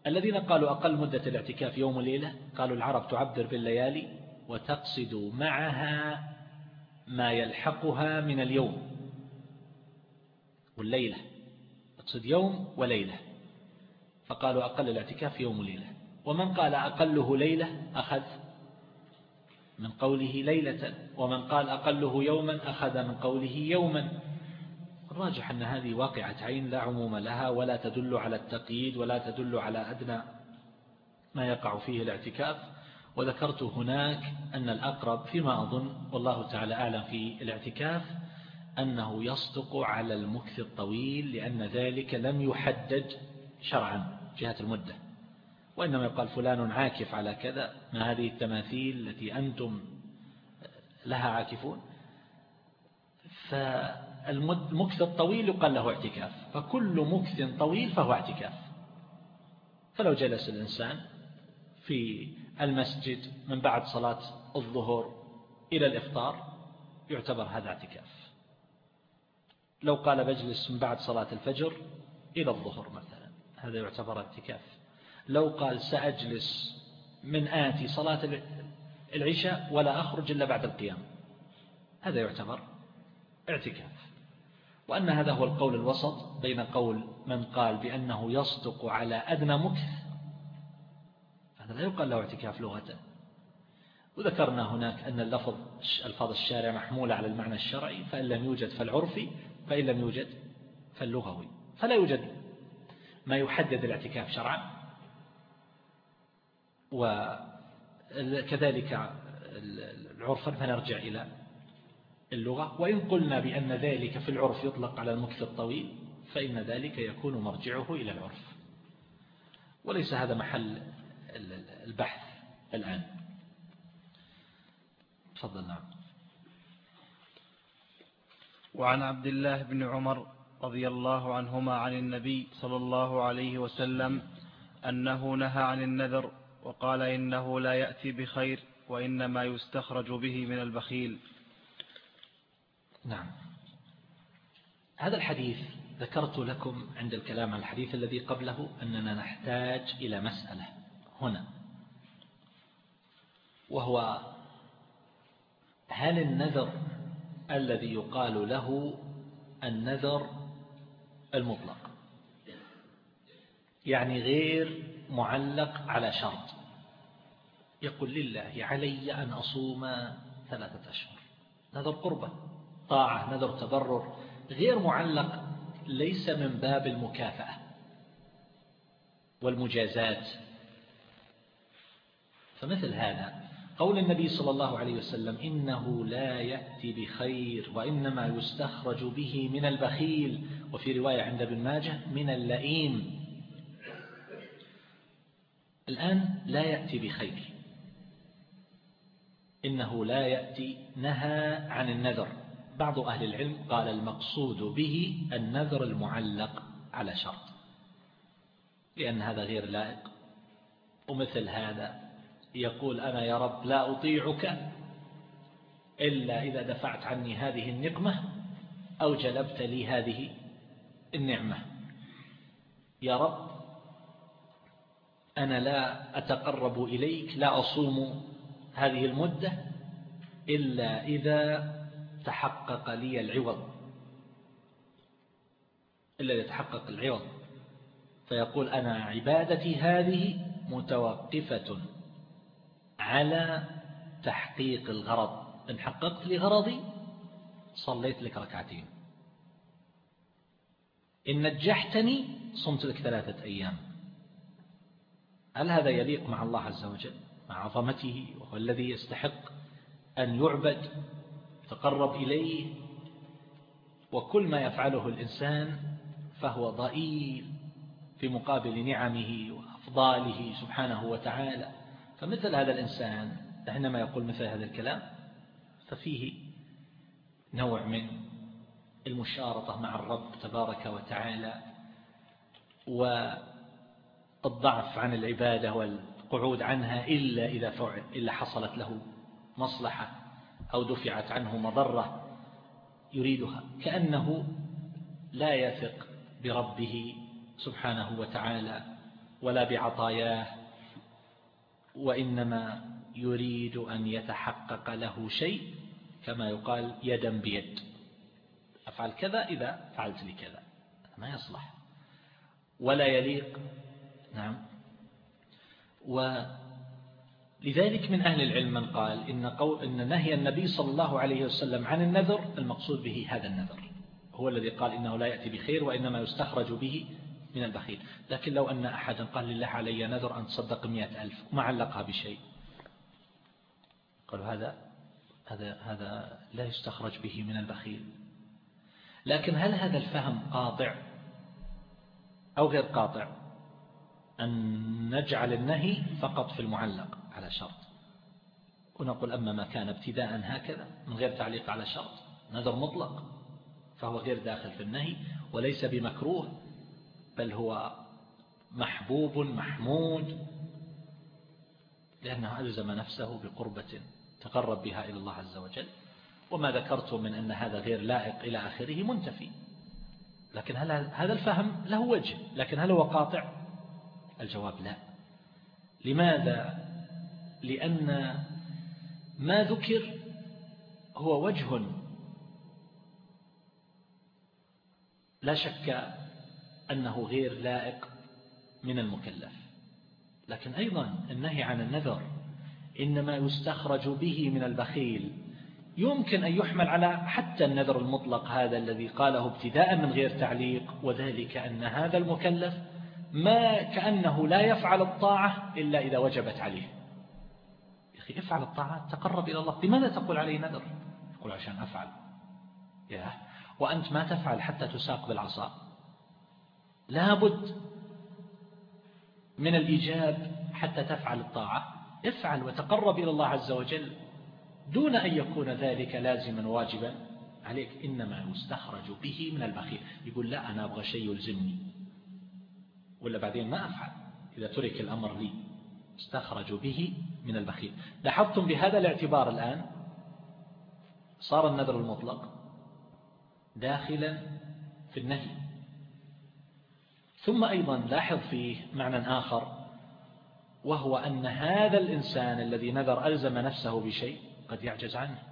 الذين قالوا أقل مدة الاعتكاف يوم وليلة قالوا العرب تعبر بالليالي وتقصد معها ما يلحقها من اليوم والليلة. تقصد يوم وليلة. فقالوا أقل الاعتكاف يوم وليلة ومن قال أقله ليلة أخذ من قوله ليلة ومن قال أقله يوما أخذ من قوله يوما. الراجح أن هذه واقعة عين لا عموم لها ولا تدل على التقييد ولا تدل على أدنى ما يقع فيه الاعتكاف. وذكرت هناك أن الأقرب فيما أظن والله تعالى أعلم في الاعتكاف أنه يصدق على المكث الطويل لأن ذلك لم يحدد شرعا جهة المدة. وإنما يقال فلان عاكف على كذا ما هذه التماثيل التي أنتم لها عاكفون؟ فالمكث الطويل يقال له اعتكاف فكل مكث طويل فهو اعتكاف. فلو جلس الإنسان في المسجد من بعد صلاة الظهر إلى الإفطار يعتبر هذا اعتكاف. لو قال بجلس من بعد صلاة الفجر إلى الظهر مثلا هذا يعتبر اعتكاف. لو قال سأجلس من آتي صلاة العشاء ولا أخرج إلا بعد القيام. هذا يعتبر اعتكاف. وأن هذا هو القول الوسط بين قول من قال بأنه يصدق على أدنى مكث. هذا لا يقال له اعتكاف لغة. وذكرنا هناك أن اللفظ الفاظ الشارع محمولة على المعنى الشرعي فإن لم يوجد فالعرفي فإن لم يوجد فاللغوي. فلا يوجد ما يحدد الاعتكاف شرعا. وكذلك العرفا فنرجع إلى اللغة. وإن قلنا بأن ذلك في العرف يطلق على المكث الطويل فإن ذلك يكون مرجعه إلى العرف. وليس هذا محل البحث الآن. تفضل نعم. وعن عبد الله بن عمر رضي الله عنهما عن النبي صلى الله عليه وسلم أنه نهى عن النذر وقال إنه لا يأتي بخير وإنما يستخرج به من البخيل. نعم. هذا الحديث ذكرت لكم عند الكلام عن الحديث الذي قبله أننا نحتاج إلى مسألة هنا وهو هل النذر الذي يقال له النذر المطلق؟ يعني غير معلق على شرط. يقول لله علي أن أصوم ثلاثة أشهر. نذر قربة طاعة نذر تبرر غير معلق ليس من باب المكافأة والمجازات. فمثل هذا قول النبي صلى الله عليه وسلم إنه لا يأتي بخير وإنما يستخرج به من البخيل. وفي رواية عند ابن ماجه من اللئيم. الآن لا يأتي بخير. إنه لا يأتي نهى عن النذر. بعض أهل العلم قال المقصود به النذر المعلق على شرط. لأن هذا غير لائق. ومثل هذا يقول أنا يا رب لا أطيعك إلا إذا دفعت عني هذه النقمة أو جلبت لي هذه النعمة. يا رب أنا لا أتقرب إليك لا أصوم هذه المدة إلا إذا تحقق لي العوض. إلا إذا تحقق العوض. فيقول أنا عبادتي هذه متوقفة على تحقيق الغرض. إن حققت لي غرضي صليت لك ركعتين. إن نجحتني صمت لك ثلاثة أيام. هل هذا يليق مع الله عز وجل مع عظمته وهو الذي يستحق أن يعبد يتقرب إليه؟ وكل ما يفعله الإنسان فهو ضئيل في مقابل نعمه وأفضاله سبحانه وتعالى. فمثل هذا الإنسان حينما يقول مثل هذا الكلام ففيه نوع من المشارطة مع الرب تبارك وتعالى والضعف عن العبادة والقعود عنها إلا إذا فعل إلا حصلت له مصلحة أو دفعت عنه مضرة يريدها. كأنه لا يثق بربه سبحانه وتعالى ولا بعطاياه وإنما يريد أن يتحقق له شيء كما يقال يدا بيد. أفعل كذا إذا فعلت لي كذا. ما يصلح. ولا يليق نعم. ولذلك من أهل العلم من قال إن, قول إن نهي النبي صلى الله عليه وسلم عن النذر المقصود به هذا النذر. هو الذي قال إنه لا يأتي بخير وإنما يستخرج به من البخيل. لكن لو أن أحدا قال لله علي نذر أن تصدق مئة ألف وما علقها بشيء. قالوا هذا هذا هذا لا يستخرج به من البخيل. لكن هل هذا الفهم قاطع أو غير قاطع؟ أن نجعل النهي فقط في المعلق على شرط. ونقول أما ما كان ابتداء هكذا من غير تعليق على شرط نذر مطلق فهو غير داخل في النهي وليس بمكروه بل هو محبوب محمود لأنه ألزم نفسه بقربة تقرب بها إلى الله عز وجل. وما ذكرت من أن هذا غير لائق إلى آخره منتفي. لكن هل هذا الفهم له وجه؟ لكن هل هو قاطع؟ الجواب لا. لماذا؟ لأن ما ذكر هو وجه لا شك أنه غير لائق من المكلف. لكن أيضا النهي عن النذر إنما يستخرج به من البخيل. يمكن أن يحمل على حتى النذر المطلق هذا الذي قاله ابتداء من غير تعليق وذلك أن هذا المكلف ما كأنه لا يفعل الطاعة إلا إذا وجبت عليه. يا أخي افعل الطاعات تقرب إلى الله. لماذا تقول عليه نذر؟ يقول عشان أفعل. يا وأنت ما تفعل حتى تساق بالعصا. لابد من الإيجاب حتى تفعل الطاعة. افعل وتقرب إلى الله عز وجل دون أن يكون ذلك لازما واجبا. عليك إنما يستخرج به من البخيل. يقول لا أنا أبغى شيء يلزمني. ولا بعدين ما أفعل إذا ترك الأمر لي استخرج به من البخيل. لاحظتم بهذا الاعتبار الآن؟ صار النذر المطلق داخلا في النهي. ثم أيضا لاحظ فيه معنى آخر وهو أن هذا الإنسان الذي نذر ألزم نفسه بشيء قد يعجز عنه.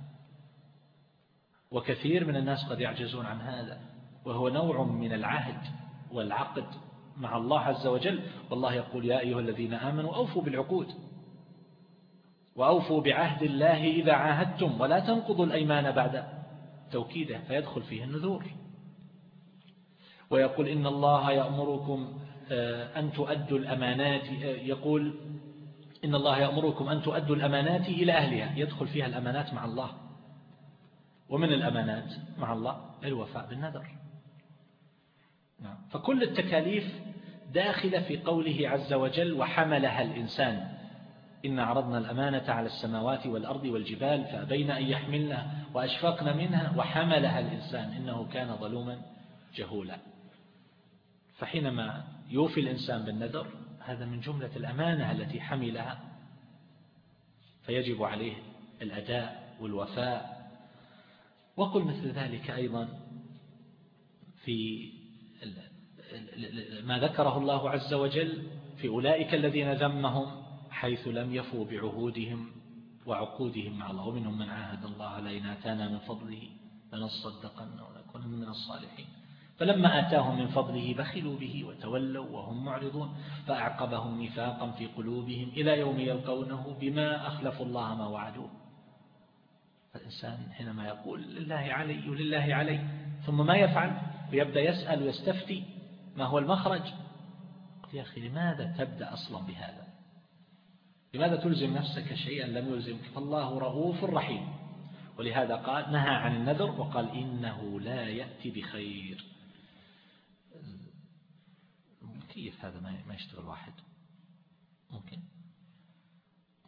وكثير من الناس قد يعجزون عن هذا وهو نوع من العهد والعقد. مع الله عز وجل. والله يقول يا أيها الذين آمنوا أوفوا بالعقود وأوفوا بعهد الله إذا عاهدتم ولا تنقضوا الأيمان بعد توكيده فيدخل فيه النذور. ويقول إن الله يأمركم آه، أن تؤدوا الأمانات آه، يقول إن الله يأمركم أن تؤدوا الأمانات إلى أهلها يدخل فيها الأمانات مع الله. ومن الأمانات مع الله؟ الوفاء بالنذر. فكل التكاليف داخلة في قوله عز وجل وحملها الإنسان. إن عرضنا الأمانة على السماوات والأرض والجبال فأبين أن يحملنا وأشفقن منها وحملها الإنسان. إنه كان ظلوما جهولا. فحينما يوفي الإنسان بالنذر هذا من جملة الأمانة التي حملها فيجب عليه الأداء والوفاء. وقل مثل ذلك أيضا في ما ذكره الله عز وجل في أولئك الذين ذمهم حيث لم يفوا بعهودهم وعقودهم مع الله. ومنهم من عاهد الله لئن آتانا من فضله لنصدقن ونكون من الصالحين. فلما آتاهم من فضله بخلوا به وتولوا وهم معرضون. فأعقبهم نفاقا في قلوبهم إلى يوم يلقونه بما أخلفوا الله ما وعدوه. فالإنسان حينما يقول لله علي ولله علي ثم ما يفعل؟ ويبدأ يسأل ويستفتي. ما هو المخرج؟ يا أخي لماذا تبدأ أصلا بهذا؟ لماذا تلزم نفسك شيئا لم يلزمك؟ فالله رغوف رحيم. ولهذا قال نهى عن النذر وقال إنه لا يأتي بخير. كيف هذا ما يشتغل واحد؟ ممكن.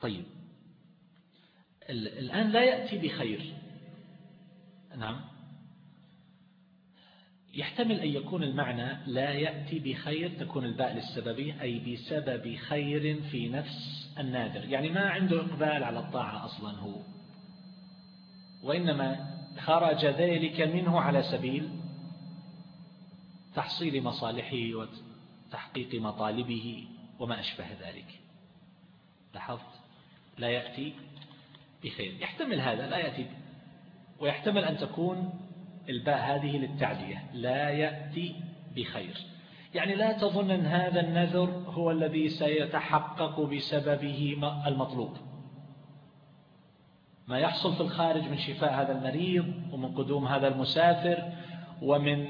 طيب. الآن لا يأتي بخير. نعم. يحتمل أن يكون المعنى لا يأتي بخير تكون الباء للسببية أي بسبب خير في نفس النادر. يعني ما عنده إقبال على الطاعة أصلا هو. وإنما خرج ذلك منه على سبيل تحصيل مصالحه وتحقيق مطالبه وما أشبه ذلك. لاحظت؟ لا يأتي بخير. يحتمل هذا لا يأتي ويحتمل أن تكون الباء هذه للتعدية. لا يأتي بخير. يعني لا تظن أن هذا النذر هو الذي سيتحقق بسببه المطلوب. ما يحصل في الخارج من شفاء هذا المريض ومن قدوم هذا المسافر ومن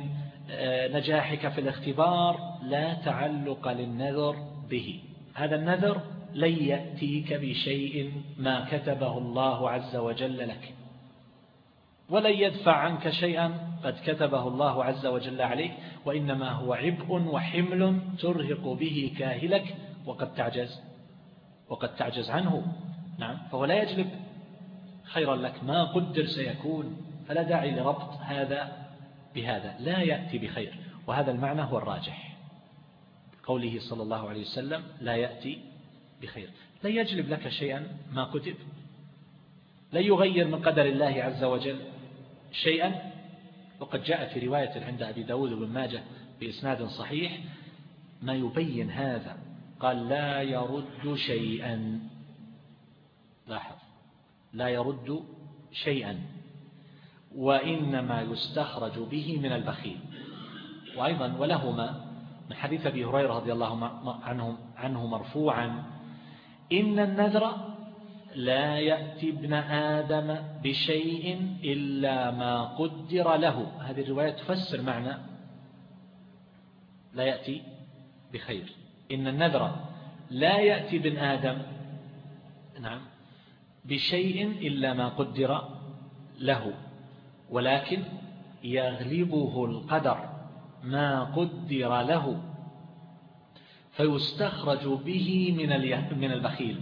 آه، نجاحك في الاختبار لا تعلق للنذر به. هذا النذر لن يأتيك بشيء ما كتبه الله عز وجل لك. ولن يدفع عنك شيئا قد كتبه الله عز وجل عليك وإنما هو عبء وحمل ترهق به كاهلك وقد تعجز وقد تعجز عنه. نعم فهو لا يجلب. خيرا لك ما قدر سيكون. فلا داعي لربط هذا بهذا. لا يأتي بخير. وهذا المعنى هو الراجح. قوله صلى الله عليه وسلم لا يأتي بخير. لا يجلب لك شيئا ما كتب. لا يغير من قدر الله عز وجل. شيئا وقد جاء في رواية عند أبي داود بن ماجه بإسناد صحيح ما يبين هذا قال لا يرد شيئا. لاحظ لا يرد شيئا وإنما يستخرج به من البخيل. وأيضا ولهما من حديث أبي هريرة رضي الله عنه, عنه مرفوعا إن النذر لا يأتي ابن آدم بشيء إلا ما قدر له. هذه الرواية تفسر معنى لا يأتي بخير. إن النذر لا يأتي ابن آدم نعم بشيء إلا ما قدر له ولكن يغلبه القدر ما قدر له فيستخرج به من البخيل.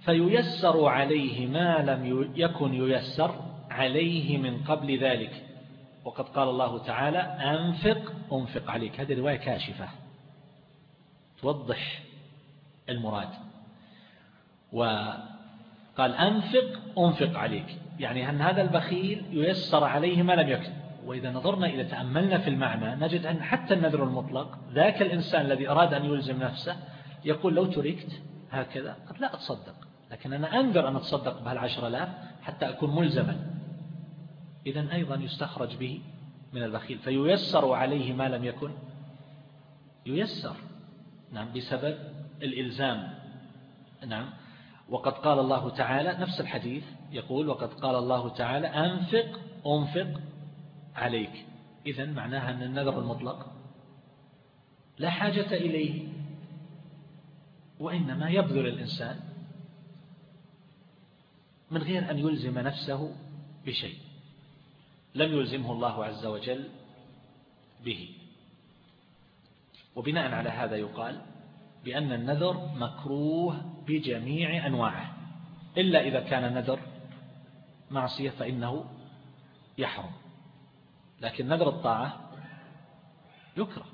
فييسر عليه ما لم يكن ييسر عليه من قبل ذلك. وقد قال الله تعالى أنفق أنفق عليك. هذه رواية كاشفة. توضح المراد. وقال أنفق أنفق عليك. يعني أن هذا البخيل ييسر عليه ما لم يكن. وإذا نظرنا إلى تأملنا في المعنى نجد أن حتى النذر المطلق ذاك الإنسان الذي أراد أن يلزم نفسه يقول لو تركت هكذا قد لا أتصدق. لكن أنا أنذر أن أتصدق بهالعشر آلاف حتى أكون ملزما. إذا أيضا يستخرج به من البخيل فييسر عليه ما لم يكن. ييسر نعم بسبب الإلزام. نعم وقد قال الله تعالى نفس الحديث يقول وقد قال الله تعالى أنفق أنفق عليك. إذا معناها أن النذر المطلق لا حاجة إليه وإنما يبذل الإنسان من غير أن يلزم نفسه بشيء. لم يلزمه الله عز وجل به. وبناء على هذا يقال بأن النذر مكروه بجميع أنواعه. إلا إذا كان النذر معصية فإنه يحرم. لكن نذر الطاعة يكره.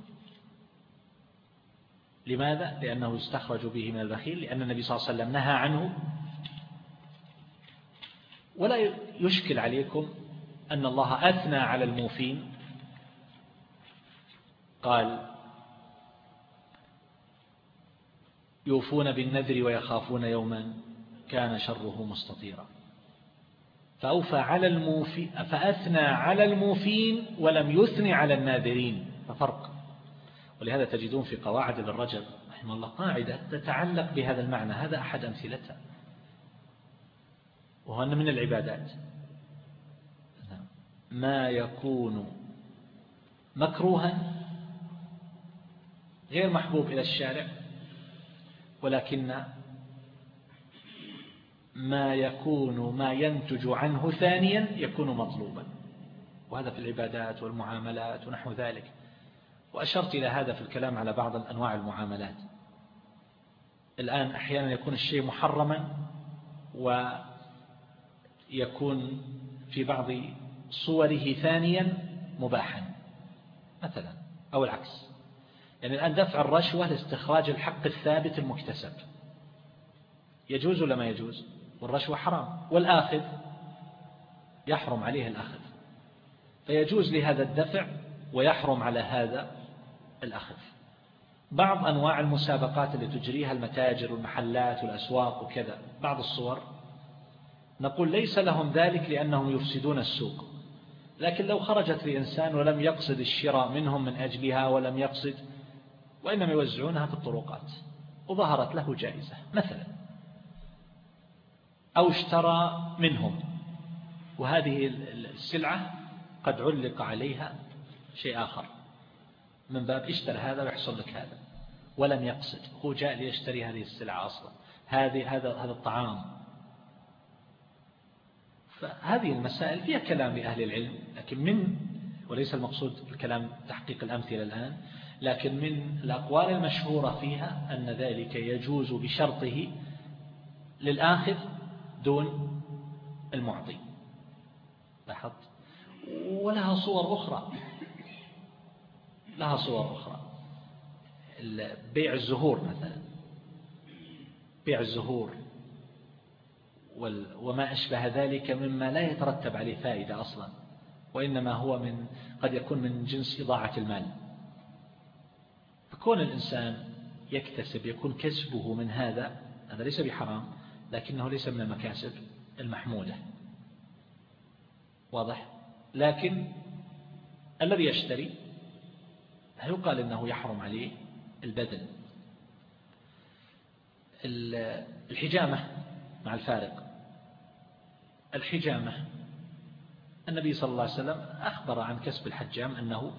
لماذا؟ لأنه يستخرج به من البخيل لأن النبي صلى الله عليه وسلم نهى عنه ولا يشكل عليكم أن الله أثنى على الموفين؟ قال يوفون بالنذر ويخافون يوما كان شره مستطيرا. فأوفى على الموفي فأثنى على الموفين ولم يثني على الناذرين. ففرق. ولهذا تجدون في قواعد ابن رجب رحمه الله قاعدة تتعلق بهذا المعنى هذا أحد أمثلتها. وهو أن من العبادات. ما يكون مكروها غير محبوب إلى الشارع ولكن ما يكون ما ينتج عنه ثانيا يكون مطلوبا. وهذا في العبادات والمعاملات ونحو ذلك. وأشرت إلى هذا في الكلام على بعض أنواع المعاملات. الآن أحيانا يكون الشيء محرما ويكون في بعض صوره ثانيا مباحا مثلا أو العكس. يعني الآن دفع الرشوة لاستخراج الحق الثابت المكتسب. يجوز ولا ما يجوز؟ والرشوة حرام. والآخذ يحرم عليه الأخذ. فيجوز لهذا الدفع ويحرم على هذا الأخذ. بعض أنواع المسابقات اللي تجريها المتاجر والمحلات والأسواق وكذا بعض الصور نقول ليس لهم ذلك لأنهم يفسدون السوق. لكن لو خرجت لإنسان ولم يقصد الشراء منهم من أجلها ولم يقصد وإنما يوزعونها في الطرقات وظهرت له جائزة مثلا. أو اشترى منهم. وهذه السلعة قد علق عليها شيء آخر. من باب اشترى هذا ويحصل لك هذا. ولم يقصد. هو جاء ليشتري هذه السلعة أصلا. هذه هذا هذا الطعام. فهذه المسائل فيها كلام لأهل العلم لكن من وليس المقصود الكلام تحقيق الأمثلة الآن لكن من الأقوال المشهورة فيها أن ذلك يجوز بشرطه للآخذ دون المعطي. لاحظت؟ ولها صور أخرى. لها صور أخرى. بيع الزهور مثلا. بيع الزهور. وما أشبه ذلك مما لا يترتب عليه فائدة أصلا وإنما هو من قد يكون من جنس إضاعة المال. فكون الإنسان يكتسب يكون كسبه من هذا هذا ليس بحرام لكنه ليس من المكاسب المحمودة. واضح؟ لكن الذي يشتري لا يقال إنه يحرم عليه؟ البدل الحجامة مع الفارق. الحجامة. النبي صلى الله عليه وسلم أخبر عن كسب الحجام أنه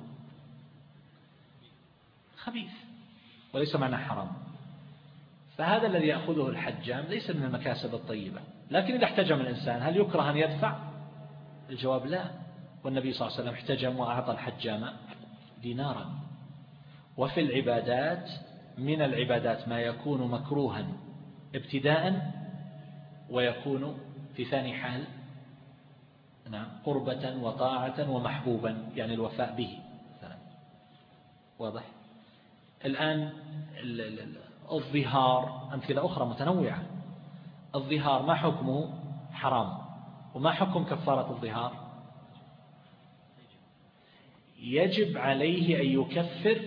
خبيث وليس معنى حرام. فهذا الذي يأخذه الحجام ليس من المكاسب الطيبة. لكن إذا احتجم الإنسان هل يكره أن يدفع؟ الجواب لا. والنبي صلى الله عليه وسلم احتجم وأعطى الحجام دينارا. وفي العبادات من العبادات ما يكون مكروها ابتداء ويكون في ثاني حال نعم قربة وطاعة ومحبوبا يعني الوفاء به مثلا. واضح؟ الآن الظهار أمثلة أخرى متنوعة. الظهار ما حكمه؟ حرام. وما حكم كفارة الظهار؟ يجب عليه أن يكفر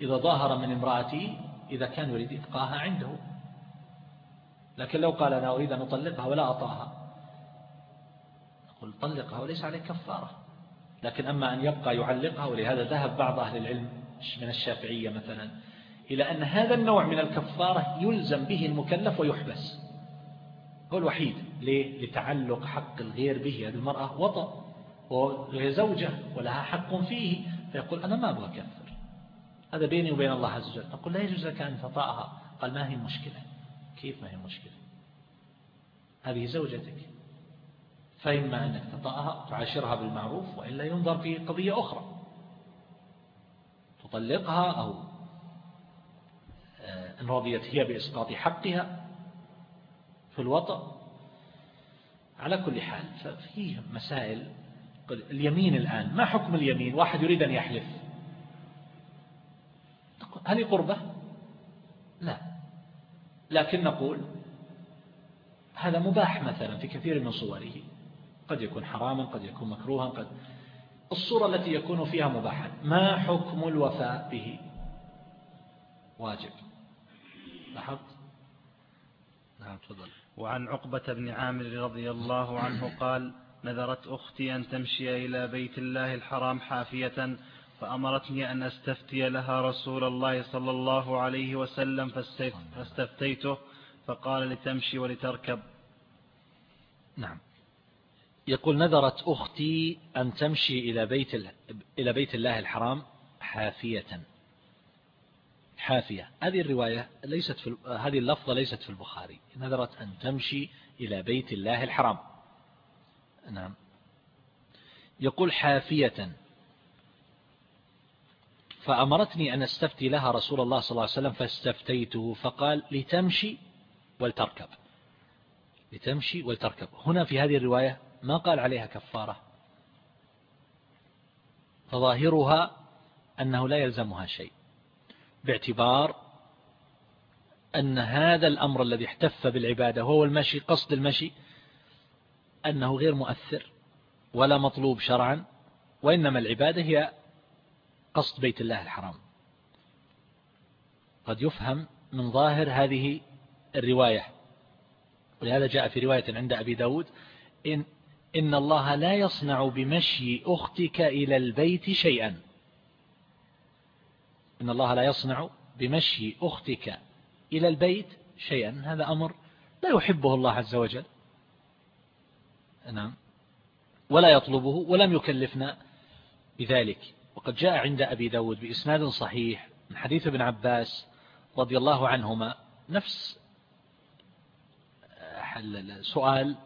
إذا ظاهر من امرأته إذا كان يريد إبقاها عنده. لكن لو قال أنا أريد أن أطلقها ولا أطاها. نقول طلقها وليس عليه كفارة. لكن أما أن يبقى يعلقها ولهذا ذهب بعض أهل العلم من الشافعية مثلا إلى أن هذا النوع من الكفارة يلزم به المكلف ويحبس. هو الوحيد ليه؟ لتعلق حق الغير به. هذه المرأة وطأ وهي زوجة ولها حق فيه. فيقول أنا ما أبغى أكفر. هذا بيني وبين الله عز وجل. نقول لا يجوز لك أن تطأها. قال ما هي المشكلة؟ كيف ما هي المشكلة هذه زوجتك. فإما أنك تطأها تعاشرها بالمعروف وإلا ينظر في قضية أخرى. تطلقها أو آه، إن رضيت هي بإسقاط حقها في الوطأ. على كل حال ففيه مسائل. اليمين الآن ما حكم اليمين؟ واحد يريد أن يحلف. هل قربة؟ لا. لكن نقول هذا مباح مثلا في كثير من صوره. قد يكون حراما قد يكون مكروها قد الصورة التي يكون فيها مباحا. ما حكم الوفاء به؟ واجب. لاحظت؟ نعم تفضل. وعن عقبة بن عامر رضي الله عنه قال نذرت أختي أن تمشي إلى بيت الله الحرام حافية فأمرتني أن أستفتي لها رسول الله صلى الله عليه وسلم فاستفتيته فقال لتمشي ولتركب. نعم. يقول نذرت أختي أن تمشي إلى بيت إلى بيت الله الحرام حافية. حافية. هذه الرواية ليست في هذه اللفظة ليست في البخاري. نذرت أن تمشي إلى بيت الله الحرام. نعم. يقول حافية. فأمرتني أن أستفتي لها رسول الله صلى الله عليه وسلم فاستفتيته فقال لتمشي ولتركب. لتمشي ولتركب. هنا في هذه الرواية ما قال عليها كفارة. فظاهرها أنه لا يلزمها شيء باعتبار أن هذا الأمر الذي احتف بالعبادة هو المشي قصد المشي أنه غير مؤثر ولا مطلوب شرعا وإنما العبادة هي قصد بيت الله الحرام. قد يفهم من ظاهر هذه الرواية. ولهذا جاء في رواية عند أبي داود إن, إن الله لا يصنع بمشي أختك إلى البيت شيئا. إن الله لا يصنع بمشي أختك إلى البيت شيئا. هذا أمر لا يحبه الله عز وجل. نعم. ولا يطلبه ولم يكلفنا بذلك. وقد جاء عند أبي داود بإسناد صحيح من حديث ابن عباس رضي الله عنهما. نفس سؤال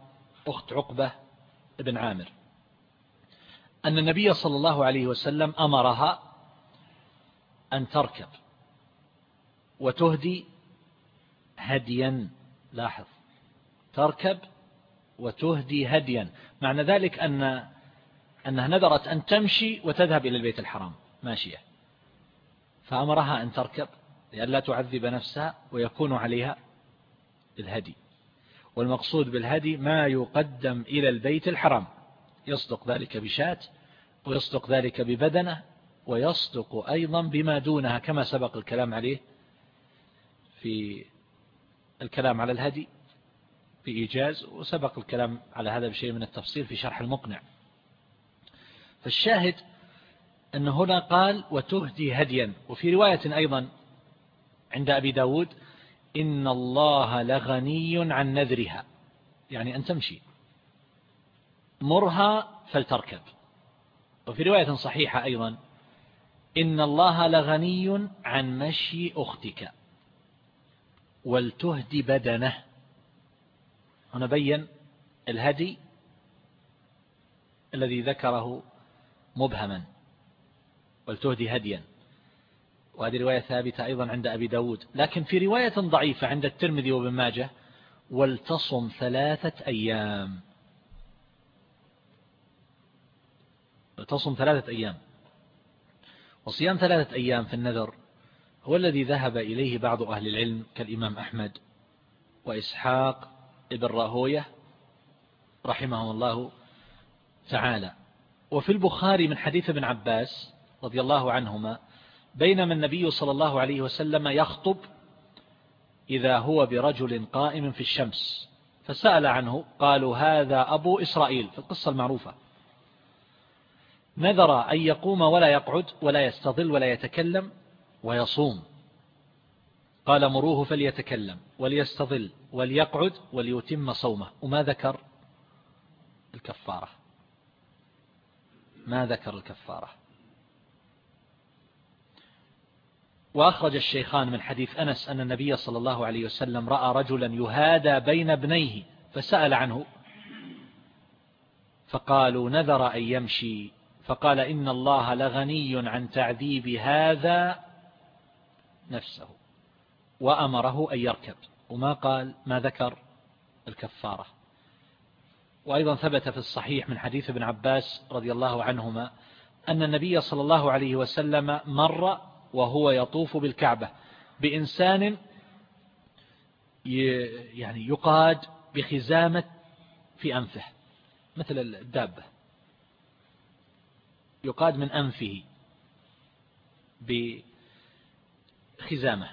أخت عقبة بن عامر. أن النبي صلى الله عليه وسلم أمرها أن تركب وتهدي هديا. لاحظ تركب وتهدي هديا. معنى ذلك أن أنها نذرت أن تمشي وتذهب إلى البيت الحرام ماشية. فأمرها أن تركب لئلا تعذب نفسها ويكون عليها الهدي والمقصود بالهدي ما يقدم إلى البيت الحرام. يصدق ذلك بشات ويصدق ذلك ببدنة ويصدق أيضا بما دونها كما سبق الكلام عليه في الكلام على الهدي بإيجاز وسبق الكلام على هذا بشيء من التفصيل في شرح المقنع. فالشاهد أن هنا قال وتهدي هديا. وفي رواية أيضا عند أبي داود إن الله لغني عن نذرها. يعني أن تمشي. مرها فلتركب. وفي رواية صحيحة أيضا إن الله لغني عن مشي أختك. ولتهدي بدنه. هنا بين الهدي الذي ذكره مبهما ولتهدي هديا. وهذه رواية ثابتة أيضا عند أبي داود. لكن في رواية ضعيفة عند الترمذي وابن ماجه ولتصم ثلاثة أيام. ولتصم ثلاثة أيام. وصيام ثلاثة أيام في النذر هو الذي ذهب إليه بعض أهل العلم كالإمام أحمد وإسحاق ابن راهوية رحمه الله تعالى. وفي البخاري من حديث ابن عباس رضي الله عنهما بينما النبي صلى الله عليه وسلم يخطب إذا هو برجل قائم في الشمس فسأل عنه قالوا هذا أبو إسرائيل في القصة المعروفة. نذر أن يقوم ولا يقعد ولا يستظل ولا يتكلم ويصوم. قال مروه فليتكلم وليستظل وليقعد وليتم صومه. وما ذكر؟ الكفارة. ما ذكر الكفارة. وأخرج الشيخان من حديث أنس أن النبي صلى الله عليه وسلم رأى رجلا يهادى بين ابنيه فسأل عنه. فقالوا نذر أن يمشي. فقال إن الله لغني عن تعذيب هذا نفسه. وأمره أن يركب. وما قال؟ ما ذكر الكفارة. وأيضا ثبت في الصحيح من حديث ابن عباس رضي الله عنهما أن النبي صلى الله عليه وسلم مر وهو يطوف بالكعبة بإنسان يعني يقاد بخزامة في أنفه مثل الدابة. يقاد من أنفه بخزامة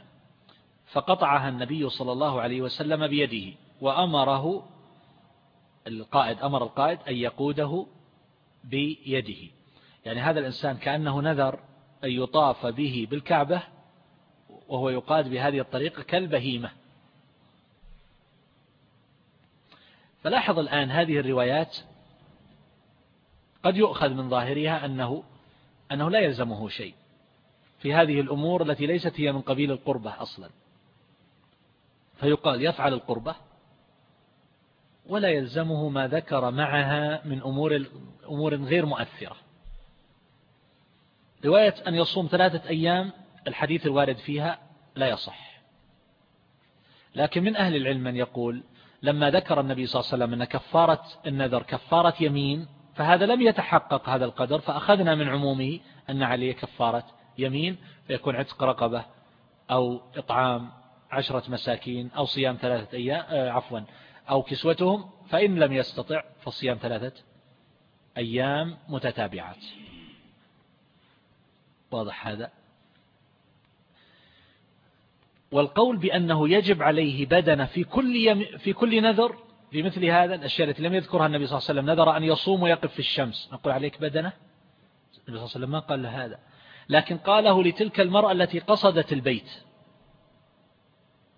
فقطعها النبي صلى الله عليه وسلم بيده وأمره القائد أمر القائد أن يقوده بيده. يعني هذا الإنسان كأنه نذر أن يطاف به بالكعبة وهو يقاد بهذه الطريقة كالبهيمة. فلاحظ الآن هذه الروايات قد يؤخذ من ظاهرها أنه أنه لا يلزمه شيء في هذه الأمور التي ليست هي من قبيل القربة أصلا. فيقال يفعل القربة ولا يلزمه ما ذكر معها من أمور, أمور غير مؤثرة. رواية أن يصوم ثلاثة أيام الحديث الوارد فيها لا يصح. لكن من أهل العلم من يقول لما ذكر النبي صلى الله عليه وسلم أن كفارة النذر كفارة يمين فهذا لم يتحقق هذا القدر فأخذنا من عمومه أن عليه كفارة يمين فيكون عتق رقبة أو إطعام عشرة مساكين أو صيام ثلاثة أيام آه، عفوا أو كسوتهم فإن لم يستطع فصيام ثلاثة أيام متتابعات. واضح هذا؟ والقول بأنه يجب عليه بدنة في كل يم في كل نذر في مثل هذا الأشياء التي لم يذكرها النبي صلى الله عليه وسلم نذر أن يصوم ويقف في الشمس. نقول عليك بدنة؟ النبي صلى الله عليه وسلم ما قال له هذا. لكن قاله لتلك المرأة التي قصدت البيت.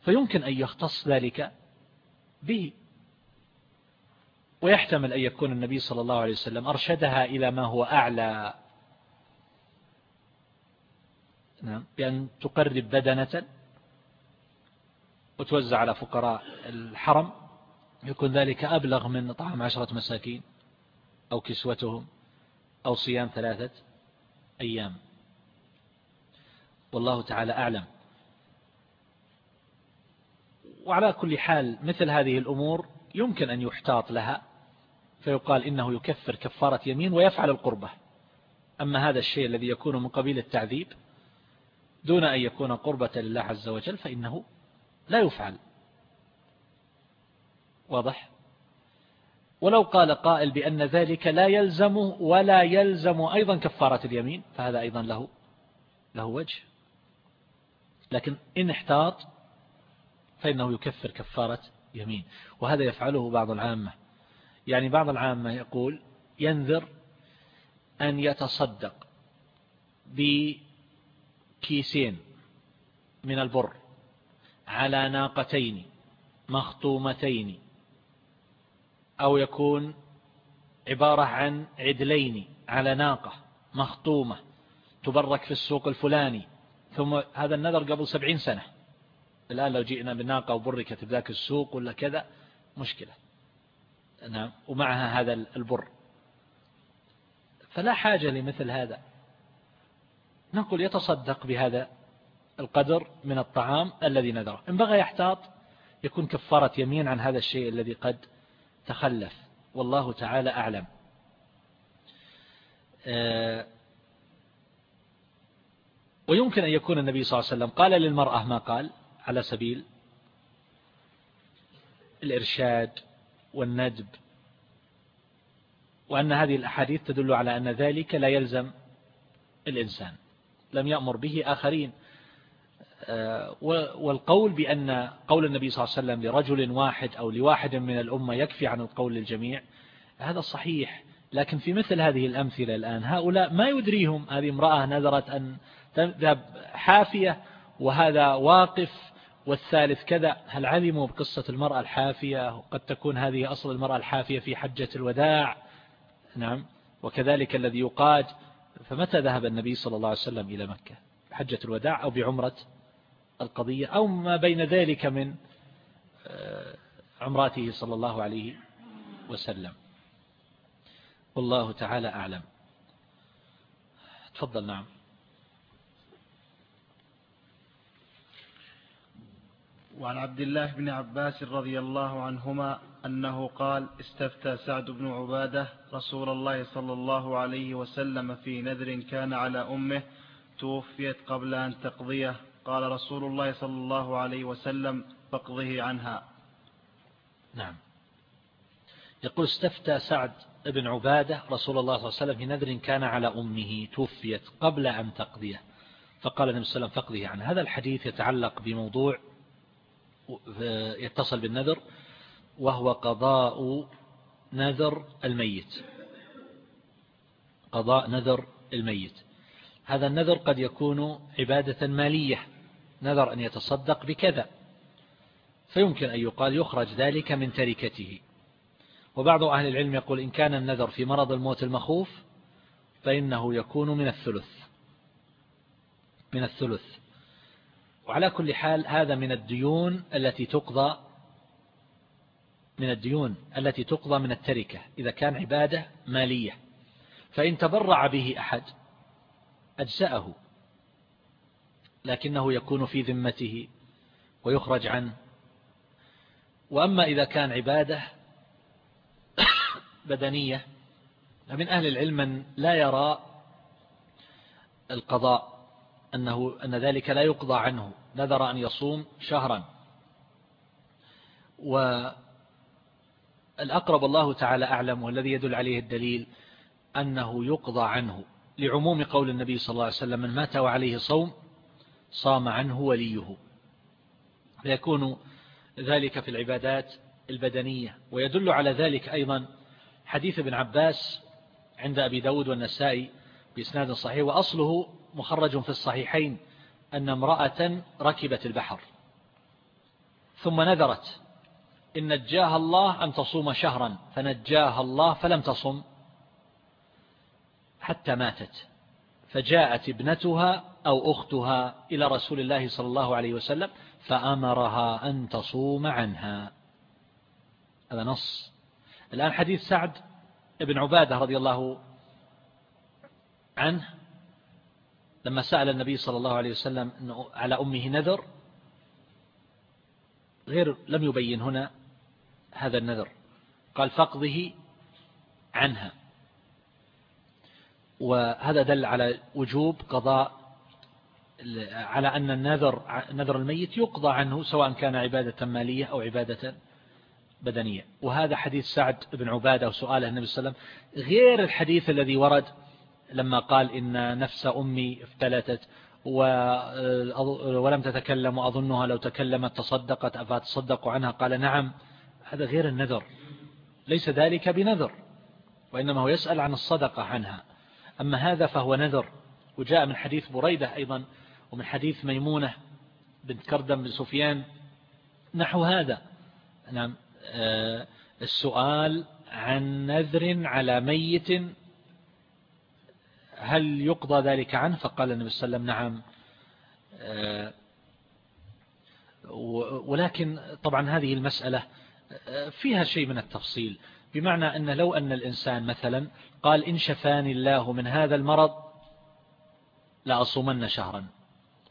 فيمكن أن يختص ذلك به. ويحتمل أن يكون النبي صلى الله عليه وسلم أرشدها إلى ما هو أعلى. نعم. بأن تقرب بدنة وتوزع على فقراء الحرم. يكون ذلك أبلغ من طعام عشرة مساكين أو كسوتهم أو صيام ثلاثة أيام. والله تعالى أعلم. وعلى كل حال مثل هذه الأمور يمكن أن يحتاط لها. فيقال إنه يكفر كفارة يمين ويفعل القربة. أما هذا الشيء الذي يكون من قبيل التعذيب دون أن يكون قربة لله عز وجل فإنه لا يفعل. واضح؟ ولو قال قائل بأن ذلك لا يلزم ولا يلزم أيضا كفارة اليمين فهذا أيضا له له وجه. لكن إن احتاط فإنه يكفر كفارة يمين. وهذا يفعله بعض العامة. يعني بعض العامة يقول ينذر أن يتصدق بكيسين من البر على ناقتين مخطومتين أو يكون عبارة عن عدلين على ناقة مخطومة تبرك في السوق الفلاني. ثم هذا النذر قبل سبعين سنة. الآن لو جئنا بناقة وبركت بذاك السوق ولا كذا مشكلة. نعم ومعها هذا البر. فلا حاجة لمثل هذا. نقول يتصدق بهذا القدر من الطعام الذي نذره. إن بغى يحتاط يكون كفارة يمين عن هذا الشيء الذي قد تخلف. والله تعالى أعلم. آه، ويمكن أن يكون النبي صلى الله عليه وسلم قال للمرأة ما قال؟ على سبيل الإرشاد والندب وأن هذه الأحاديث تدل على أن ذلك لا يلزم الإنسان لم يأمر به آخرين. آه، والقول بأن قول النبي صلى الله عليه وسلم لرجل واحد أو لواحد من الأمة يكفي عن القول للجميع هذا صحيح. لكن في مثل هذه الأمثلة الآن هؤلاء ما يدريهم هذه امرأة نذرت أن تذهب حافية وهذا واقف والثالث كذا هل علموا بقصة المرأة الحافية؟ وقد تكون هذه أصل المرأة الحافية في حجة الوداع. نعم. وكذلك الذي يقاد فمتى ذهب النبي صلى الله عليه وسلم إلى مكة؟ بحجة الوداع أو بعمرة القضية؟ أو ما بين ذلك من آه، عمراته صلى الله عليه وسلم. والله تعالى أعلم. تفضل نعم. وعن عبد الله بن عباس رضي الله عنهما أنه قال استفتى سعد بن عبادة رسول الله صلى الله عليه وسلم في نذر كان على أمه توفيت قبل أن تقضيه. قال رسول الله صلى الله عليه وسلم فاقضه عنها. نعم. يقول استفتى سعد بن عبادة رسول الله صلى الله عليه وسلم في نذر كان على أمه توفيت قبل أن تقضيه. فقال النبي صلى الله عليه وسلم فقضيه عنه هذا الحديث يتعلق بموضوع يتصل بالنذر وهو قضاء نذر الميت. قضاء نذر الميت. هذا النذر قد يكون عبادة مالية. نذر أن يتصدق بكذا. فيمكن أن يقال يخرج ذلك من تركته. وبعض أهل العلم يقول إن كان النذر في مرض الموت المخوف فإنه يكون من الثلث. من الثلث. وعلى كل حال هذا من الديون التي تقضى من الديون التي تقضى من التركة إذا كان عبادة مالية. فإن تبرع به أحد أجزأه لكنه يكون في ذمته ويخرج عنه. وأما إذا كان عبادة بدنية فمن أهل العلم من لا يرى القضاء. أنه أن ذلك لا يقضى عنه نذر أن يصوم شهرا. والأقرب الله تعالى أعلم والذي يدل عليه الدليل أنه يقضى عنه. لعموم قول النبي صلى الله عليه وسلم من مات وعليه صوم صام عنه وليه. فيكون ذلك في العبادات البدنية. ويدل على ذلك أيضا حديث ابن عباس عند أبي داود والنسائي بإسناد صحيح وأصله مخرج في الصحيحين أن امرأة ركبت البحر. ثم نذرت إن نجاها الله أن تصوم شهرا فنجاها الله فلم تصم. حتى ماتت فجاءت ابنتها أو أختها إلى رسول الله صلى الله عليه وسلم فأمرها أن تصوم عنها. هذا نص. الآن حديث سعد بن عبادة رضي الله عنه لما سأل النبي صلى الله عليه وسلم على أمه نذر غير لم يبين هنا هذا النذر. قال فقضه عنها. وهذا دل على وجوب قضاء على أن النذر نذر الميت يقضى عنه سواء كان عبادة مالية أو عبادة بدنية. وهذا حديث سعد بن عبادة وسؤاله النبي صلى الله عليه وسلم. غير الحديث الذي ورد لما قال إن نفس أمي افتلتت ولم تتكلم وأظنها لو تكلمت تصدقت أفاتصدق عنها؟ قال نعم هذا غير النذر ليس ذلك بنذر وإنما هو يسأل عن الصدقة عنها. أما هذا فهو نذر وجاء من حديث بريدة أيضا ومن حديث ميمونة بنت كردم بن سفيان. نحو هذا. نعم آه، السؤال عن نذر على ميت هل يقضى ذلك عنه؟ فقال النبي صلى الله عليه وسلم نعم. آه، ولكن طبعا هذه المسألة آه، فيها شيء من التفصيل. بمعنى أن لو أن الإنسان مثلا قال إن شفاني الله من هذا المرض لأصومن شهرا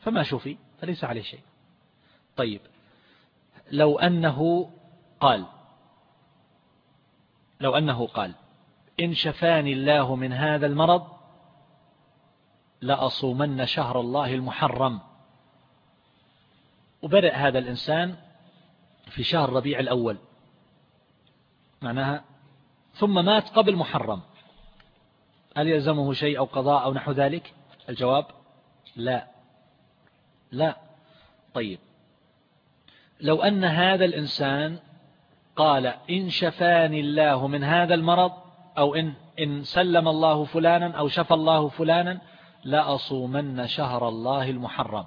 فما شفي فليس عليه شيء. طيب لو أنه قال لو أنه قال إن شفاني الله من هذا المرض لأصومن شهر الله المحرم. وبدأ هذا الإنسان في شهر ربيع الأول. معناها ثم مات قبل محرم. هل يلزمه شيء أو قضاء أو نحو ذلك؟ الجواب لا. لا. طيب. لو أن هذا الإنسان قال إن شفاني الله من هذا المرض أو إن, إن سلم الله فلانا أو شفى الله فلانا لأصومن شهر الله المحرم.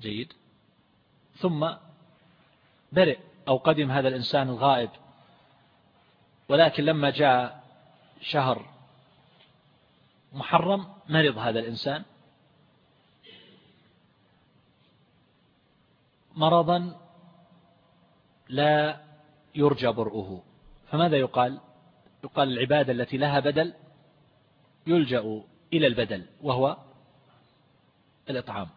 جيد. ثم برئ أو قدم هذا الإنسان الغائب. ولكن لما جاء شهر محرم مرض هذا الإنسان. مرضا لا يرجى برؤه. فماذا يقال؟ يقال العبادة التي لها بدل يلجأ إلى البدل وهو الإطعام.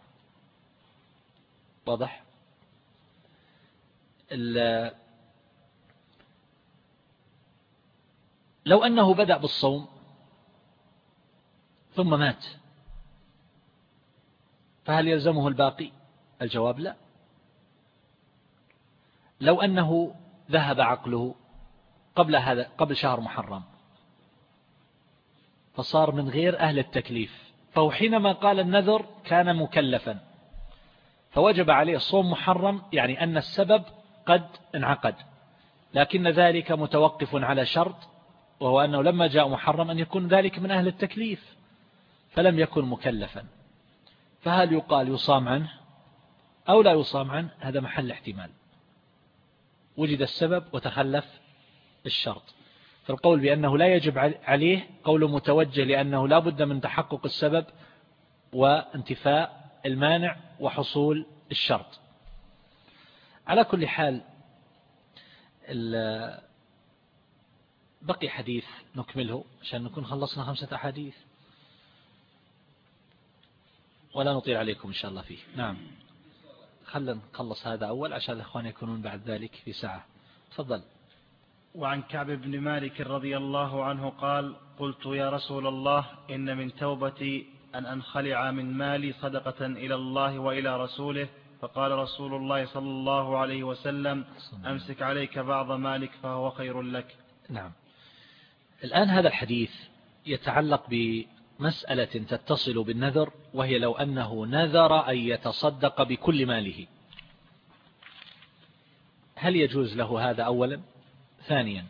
واضح؟ لو أنه بدأ بالصوم ثم مات فهل يلزمه الباقي؟ الجواب لا. لو أنه ذهب عقله قبل هذا قبل شهر محرم فصار من غير أهل التكليف. فهو حينما قال النذر كان مكلفا. فوجب عليه صوم محرم يعني أن السبب قد انعقد. لكن ذلك متوقف على شرط وهو أنه لما جاء محرم أن يكون ذلك من أهل التكليف فلم يكن مكلفا. فهل يقال يصام عنه أو لا يصام عنه؟ هذا محل احتمال. وجد السبب وتخلف الشرط. فالقول بأنه لا يجب عليه قول متوجه لأنه لا بد من تحقق السبب وانتفاء المانع وحصول الشرط. على كل حال بقي حديث نكمله عشان نكون خلصنا خمسة أحاديث. ولا نطيل عليكم إن شاء الله فيه. نعم. خلنا نخلص هذا أول عشان الإخوان يكونون بعد ذلك في ساعة. تفضل. وعن كعب بن مالك رضي الله عنه قال قلت يا رسول الله إن من توبتي أن أنخلع من مالي صدقة إلى الله وإلى رسوله. فقال رسول الله صلى الله عليه وسلم أمسك عليك بعض مالك فهو خير لك. نعم. الآن هذا الحديث يتعلق بمسألة تتصل بالنذر وهي لو أنه نذر أن يتصدق بكل ماله. هل يجوز له هذا أولا؟ ثانيا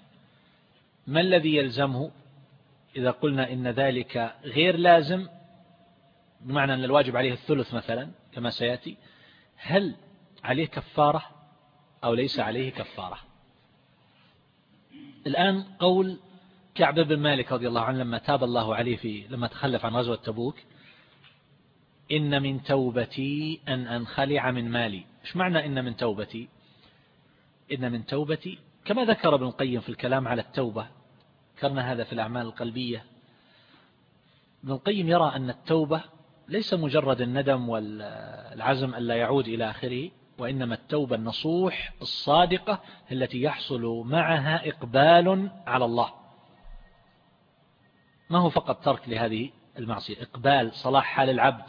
ما الذي يلزمه؟ إذا قلنا إن ذلك غير لازم بمعنى أن الواجب عليه الثلث مثلا كما سيأتي هل عليه كفارة أو ليس عليه كفارة؟ الآن قول كعب بن مالك رضي الله عنه لما تاب الله عليه في لما تخلف عن غزوة تبوك إن من توبتي أن أنخلع من مالي. إيش معنى إن من توبتي؟ إن من توبتي كما ذكر ابن القيم في الكلام على التوبة ذكرنا هذا في الأعمال القلبية. ابن القيم يرى أن التوبة ليس مجرد الندم والعزم ألا يعود إلى آخره وإنما التوبة النصوح الصادقة التي يحصل معها إقبال على الله. ما هو فقط ترك لهذه المعصية؟ إقبال صلاح حال العبد.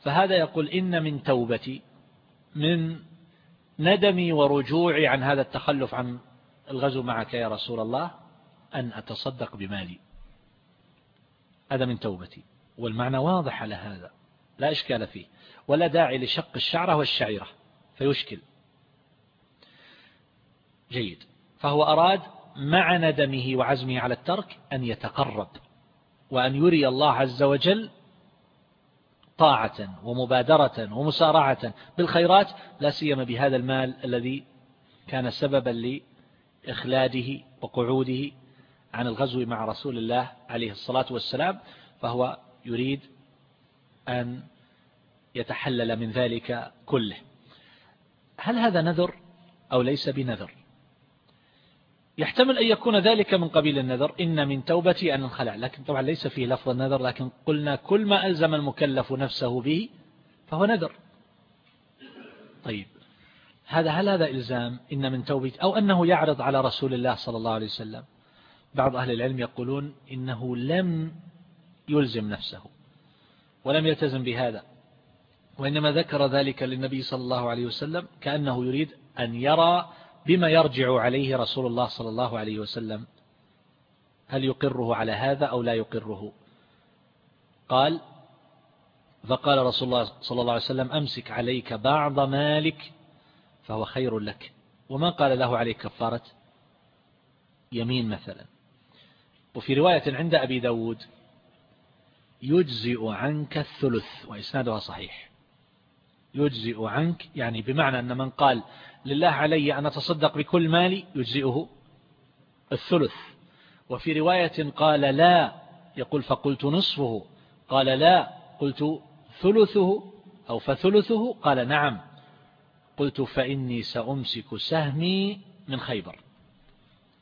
فهذا يقول إن من توبتي من ندمي ورجوعي عن هذا التخلف عن الغزو معك يا رسول الله أن أتصدق بمالي. هذا من توبتي والمعنى واضح على هذا لا إشكال فيه ولا داعي لشق الشعرة والشعيرة فيشكل. جيد. فهو أراد مع ندمه وعزمه على الترك أن يتقرب وأن يري الله عز وجل طاعة ومبادرة ومسارعة بالخيرات لا سيما بهذا المال الذي كان سببا لإخلاده وقعوده عن الغزو مع رسول الله عليه الصلاة والسلام فهو يريد أن يتحلل من ذلك كله. هل هذا نذر أو ليس بنذر؟ يحتمل أن يكون ذلك من قبيل النذر إن من توبتي أن انخلع لكن طبعا ليس فيه لفظ النذر لكن قلنا كل ما ألزم المكلف نفسه به فهو نذر. طيب هذا هل هذا إلزام؟ إن من توبتي أو أنه يعرض على رسول الله صلى الله عليه وسلم. بعض أهل العلم يقولون إنه لم يلزم نفسه ولم يلتزم بهذا وإنما ذكر ذلك للنبي صلى الله عليه وسلم كأنه يريد أن يرى بما يرجع عليه رسول الله صلى الله عليه وسلم. هل يقره على هذا أو لا يقره؟ قال فقال رسول الله صلى الله عليه وسلم أمسك عليك بعض مالك فهو خير لك. وما قال له عليك كفارة؟ يمين مثلا. وفي رواية عند أبي داود يجزئ عنك الثلث وإسنادها صحيح. يجزئ عنك يعني بمعنى أن من قال لله علي أن أتصدق بكل مالي يجزئه الثلث. وفي رواية قال لا يقول فقلت نصفه قال لا قلت ثلثه أو فثلثه قال نعم. قلت فإني سأمسك سهمي من خيبر.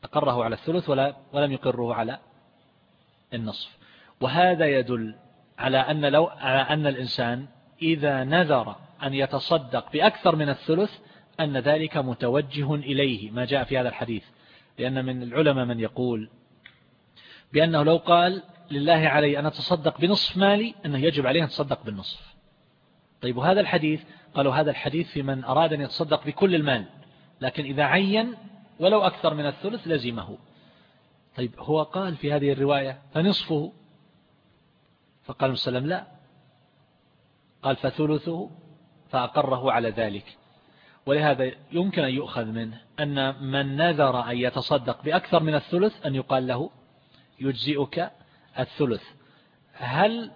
أقره على الثلث ولا ولم يقره على النصف. وهذا يدل على أن لو على أن الإنسان إذا نذر أن يتصدق بأكثر من الثلث أن ذلك متوجه إليه ما جاء في هذا الحديث. لأن من العلماء من يقول بأنه لو قال لله علي أن أتصدق بنصف مالي أنه يجب عليه أن يتصدق بالنصف. طيب وهذا الحديث قالوا هذا الحديث في من أراد أن يتصدق بكل المال لكن إذا عين ولو أكثر من الثلث لزمه. طيب هو قال في هذه الرواية فنصفه؟ فقال وسلم لا. قال فثلثه؟ فأقره على ذلك. ولهذا يمكن أن يؤخذ منه أن من نذر أن يتصدق بأكثر من الثلث أن يقال له يجزئك الثلث. هل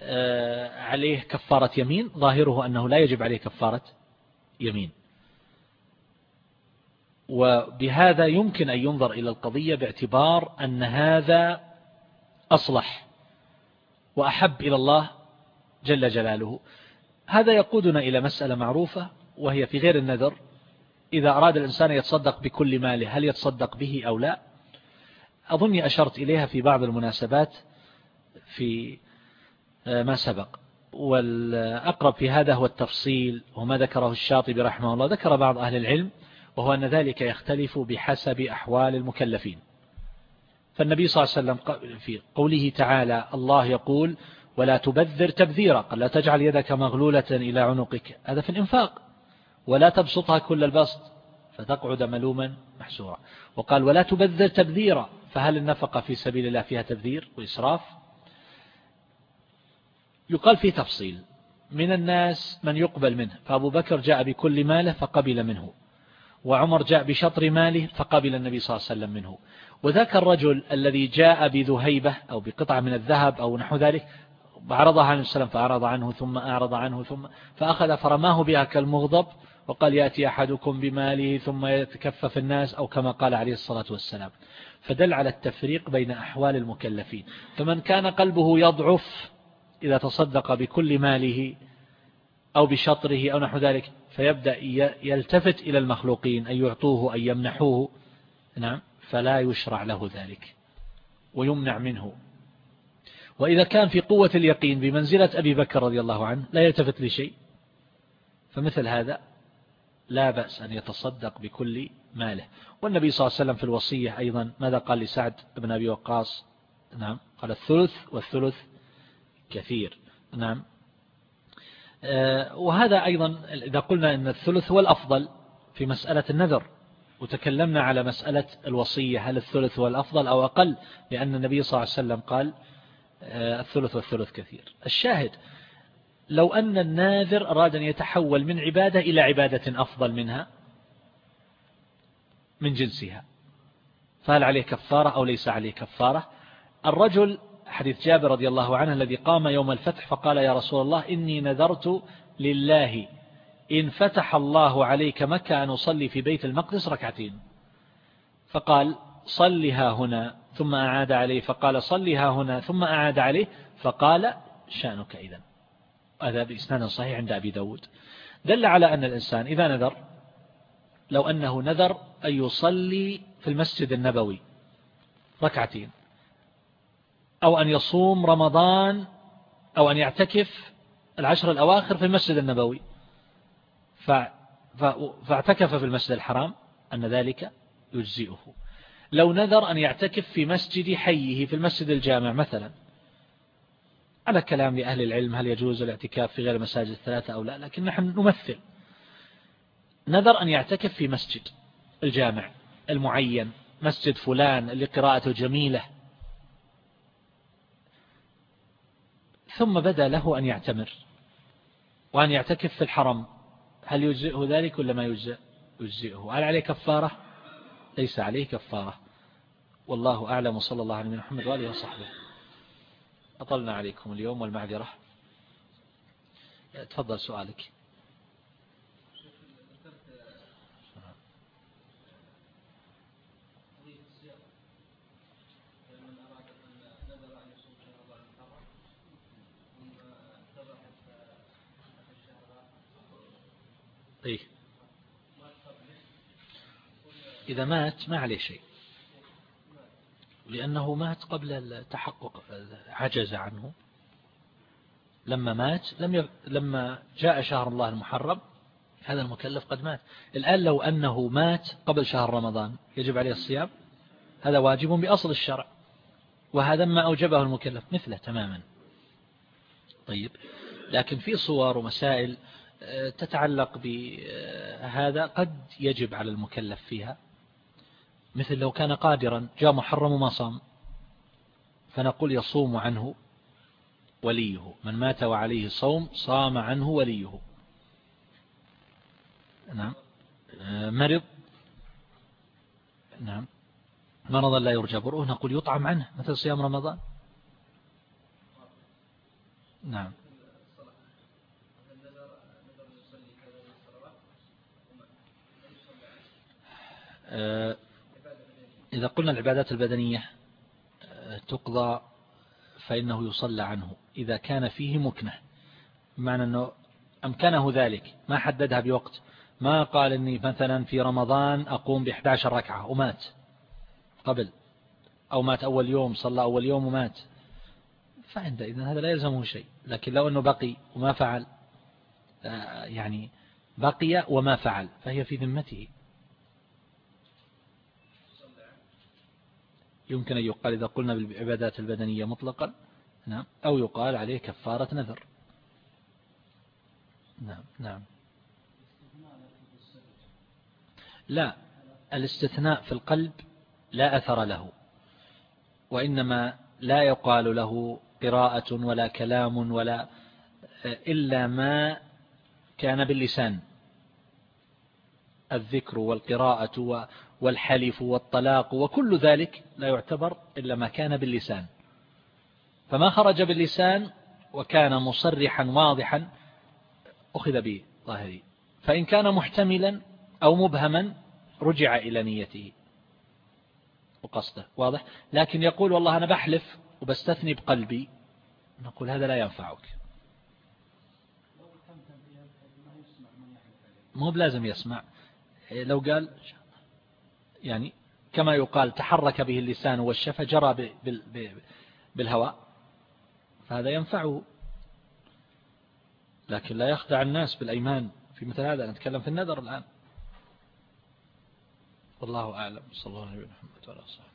آه، عليه كفارة يمين؟ ظاهره أنه لا يجب عليه كفارة يمين. وبهذا يمكن أن ينظر إلى القضية باعتبار أن هذا أصلح وأحب إلى الله جل جلاله. هذا يقودنا إلى مسألة معروفة وهي في غير النذر إذا أراد الإنسان يتصدق بكل ماله هل يتصدق به أو لا؟ أظني أشرت إليها في بعض المناسبات في آه، ما سبق. والأقرب في هذا هو التفصيل وما ذكره الشاطبي رحمه الله ذكر بعض أهل العلم وهو أن ذلك يختلف بحسب أحوال المكلفين. فالنبي صلى الله عليه وسلم في قوله تعالى الله يقول ولا تبذر تبذيرا قال لا تجعل يدك مغلولة إلى عنقك. هذا في الإنفاق. ولا تبسطها كل البسط فتقعد ملوما محسورا. وقال ولا تبذر تبذيرا فهل النفقة في سبيل الله فيها تبذير وإسراف؟ يقال في تفصيل من الناس من يقبل منه فأبو بكر جاء بكل ماله فقبل منه وعمر جاء بشطر ماله فقبل النبي صلى الله عليه وسلم منه. وذاك الرجل الذي جاء بذهيبة أو بقطعة من الذهب أو نحو ذلك عرضها عن السلام فأعرض عنه ثم أعرض عنه ثم فأخذ فرماه بها كالمغضب وقال يأتي أحدكم بماله ثم يتكفف الناس أو كما قال عليه الصلاة والسلام. فدل على التفريق بين أحوال المكلفين. فمن كان قلبه يضعف إذا تصدق بكل ماله أو بشطره أو نحو ذلك فيبدأ يلتفت إلى المخلوقين أن يعطوه أن يمنحوه. نعم فلا يشرع له ذلك. ويمنع منه. وإذا كان في قوة اليقين بمنزلة أبي بكر رضي الله عنه لا يلتفت لشيء فمثل هذا لا بأس أن يتصدق بكل ماله. والنبي صلى الله عليه وسلم في الوصية أيضا ماذا قال لسعد بن أبي وقاص؟ نعم قال الثلث والثلث كثير. نعم. آه، وهذا أيضا إذا قلنا أن الثلث هو الأفضل في مسألة النذر وتكلمنا على مسألة الوصية هل الثلث هو الأفضل أو أقل؟ لأن النبي صلى الله عليه وسلم قال الثلث والثلث كثير. الشاهد لو أن الناذر أراد أن يتحول من عبادة إلى عبادة أفضل منها من جنسها. فهل عليه كفارة أو ليس عليه كفارة؟ الرجل حديث جابر رضي الله عنه الذي قام يوم الفتح فقال يا رسول الله إني نذرت لله إن فتح الله عليك مكة أن أصلي في بيت المقدس ركعتين. فقال صلها هنا. ثم أعاد عليه فقال صلها هنا ثم أعاد عليه فقال شأنك إذا هذا بإسناد صحيح عند أبي داود. دل على أن الإنسان إذا نذر لو أنه نذر أن يصلي في المسجد النبوي ركعتين أو أن يصوم رمضان أو أن يعتكف العشر الأواخر في المسجد النبوي. فاعتكف في المسجد الحرام أن ذلك يجزئه. لو نذر أن يعتكف في مسجد حيه في المسجد الجامع مثلا. على كلام لأهل العلم هل يجوز الاعتكاف في غير المساجد الثلاثة أو لا لكن نحن نمثل. نذر أن يعتكف في مسجد الجامع المعين مسجد فلان اللي قراءته جميلة. ثم بدا له أن يعتمر وأن يعتكف في الحرم. هل يجزئه ذلك ولا ما يجزئ؟ يجزئه. هل عليه كفارة؟ ليس عليه كفارة. والله أعلم صلى الله عليه محمد وآله وصحبه. أطلنا عليكم اليوم والمعذرة. تفضل سؤالك. إيه. إذا مات ما عليه شيء. لأنه مات قبل التحقق عجز عنه. لما مات لم ي... لما جاء شهر الله المحرم هذا المكلف قد مات. الآن لو أنه مات قبل شهر رمضان يجب عليه الصيام هذا واجب بأصل الشرع. وهذا ما أوجبه المكلف مثله تماما. طيب لكن في صور ومسائل تتعلق بهذا قد يجب على المكلف فيها. مثل لو كان قادرا جاء محرم وما صام. فنقول يصوم عنه وليه. من مات وعليه صوم صام عنه وليه. نعم. مرض. نعم. مرضا لا يرجى برؤه نقول يطعم عنه مثل صيام رمضان. نعم. آه، إذا قلنا العبادات البدنية آه، تقضى فإنه يصلى عنه إذا كان فيه مكنة. بمعنى أنه أمكنه ذلك ما حددها بوقت. ما قال أني مثلا في رمضان أقوم ب11 ركعة ومات. قبل. أو مات أول يوم صلى أول يوم ومات. فعندئذ هذا لا يلزمه شيء. لكن لو أنه بقي وما فعل آه، يعني بقي وما فعل فهي في ذمته. يمكن أن يقال إذا قلنا بالعبادات البدنية مطلقا نعم أو يقال عليه كفارة نذر. نعم نعم. لا الاستثناء في القلب لا أثر له وإنما لا يقال له قراءة ولا كلام ولا إلا ما كان باللسان. الذكر والقراءة والحلف والطلاق وكل ذلك لا يعتبر إلا ما كان باللسان. فما خرج باللسان وكان مصرحا واضحا أخذ به ظاهري فإن كان محتملا أو مبهما رجع إلى نيته. وقصده واضح. لكن يقول والله أنا بحلف وبستثني بقلبي. نقول هذا لا ينفعك. مو بلازم يسمع. لو قال يعني كما يقال تحرك به اللسان والشفة جرى بالهواء. فهذا ينفعه. لكن لا يخدع الناس بالأيمان في مثل هذا. نتكلم في النذر الآن. والله أعلم. صلى الله عليه وسلم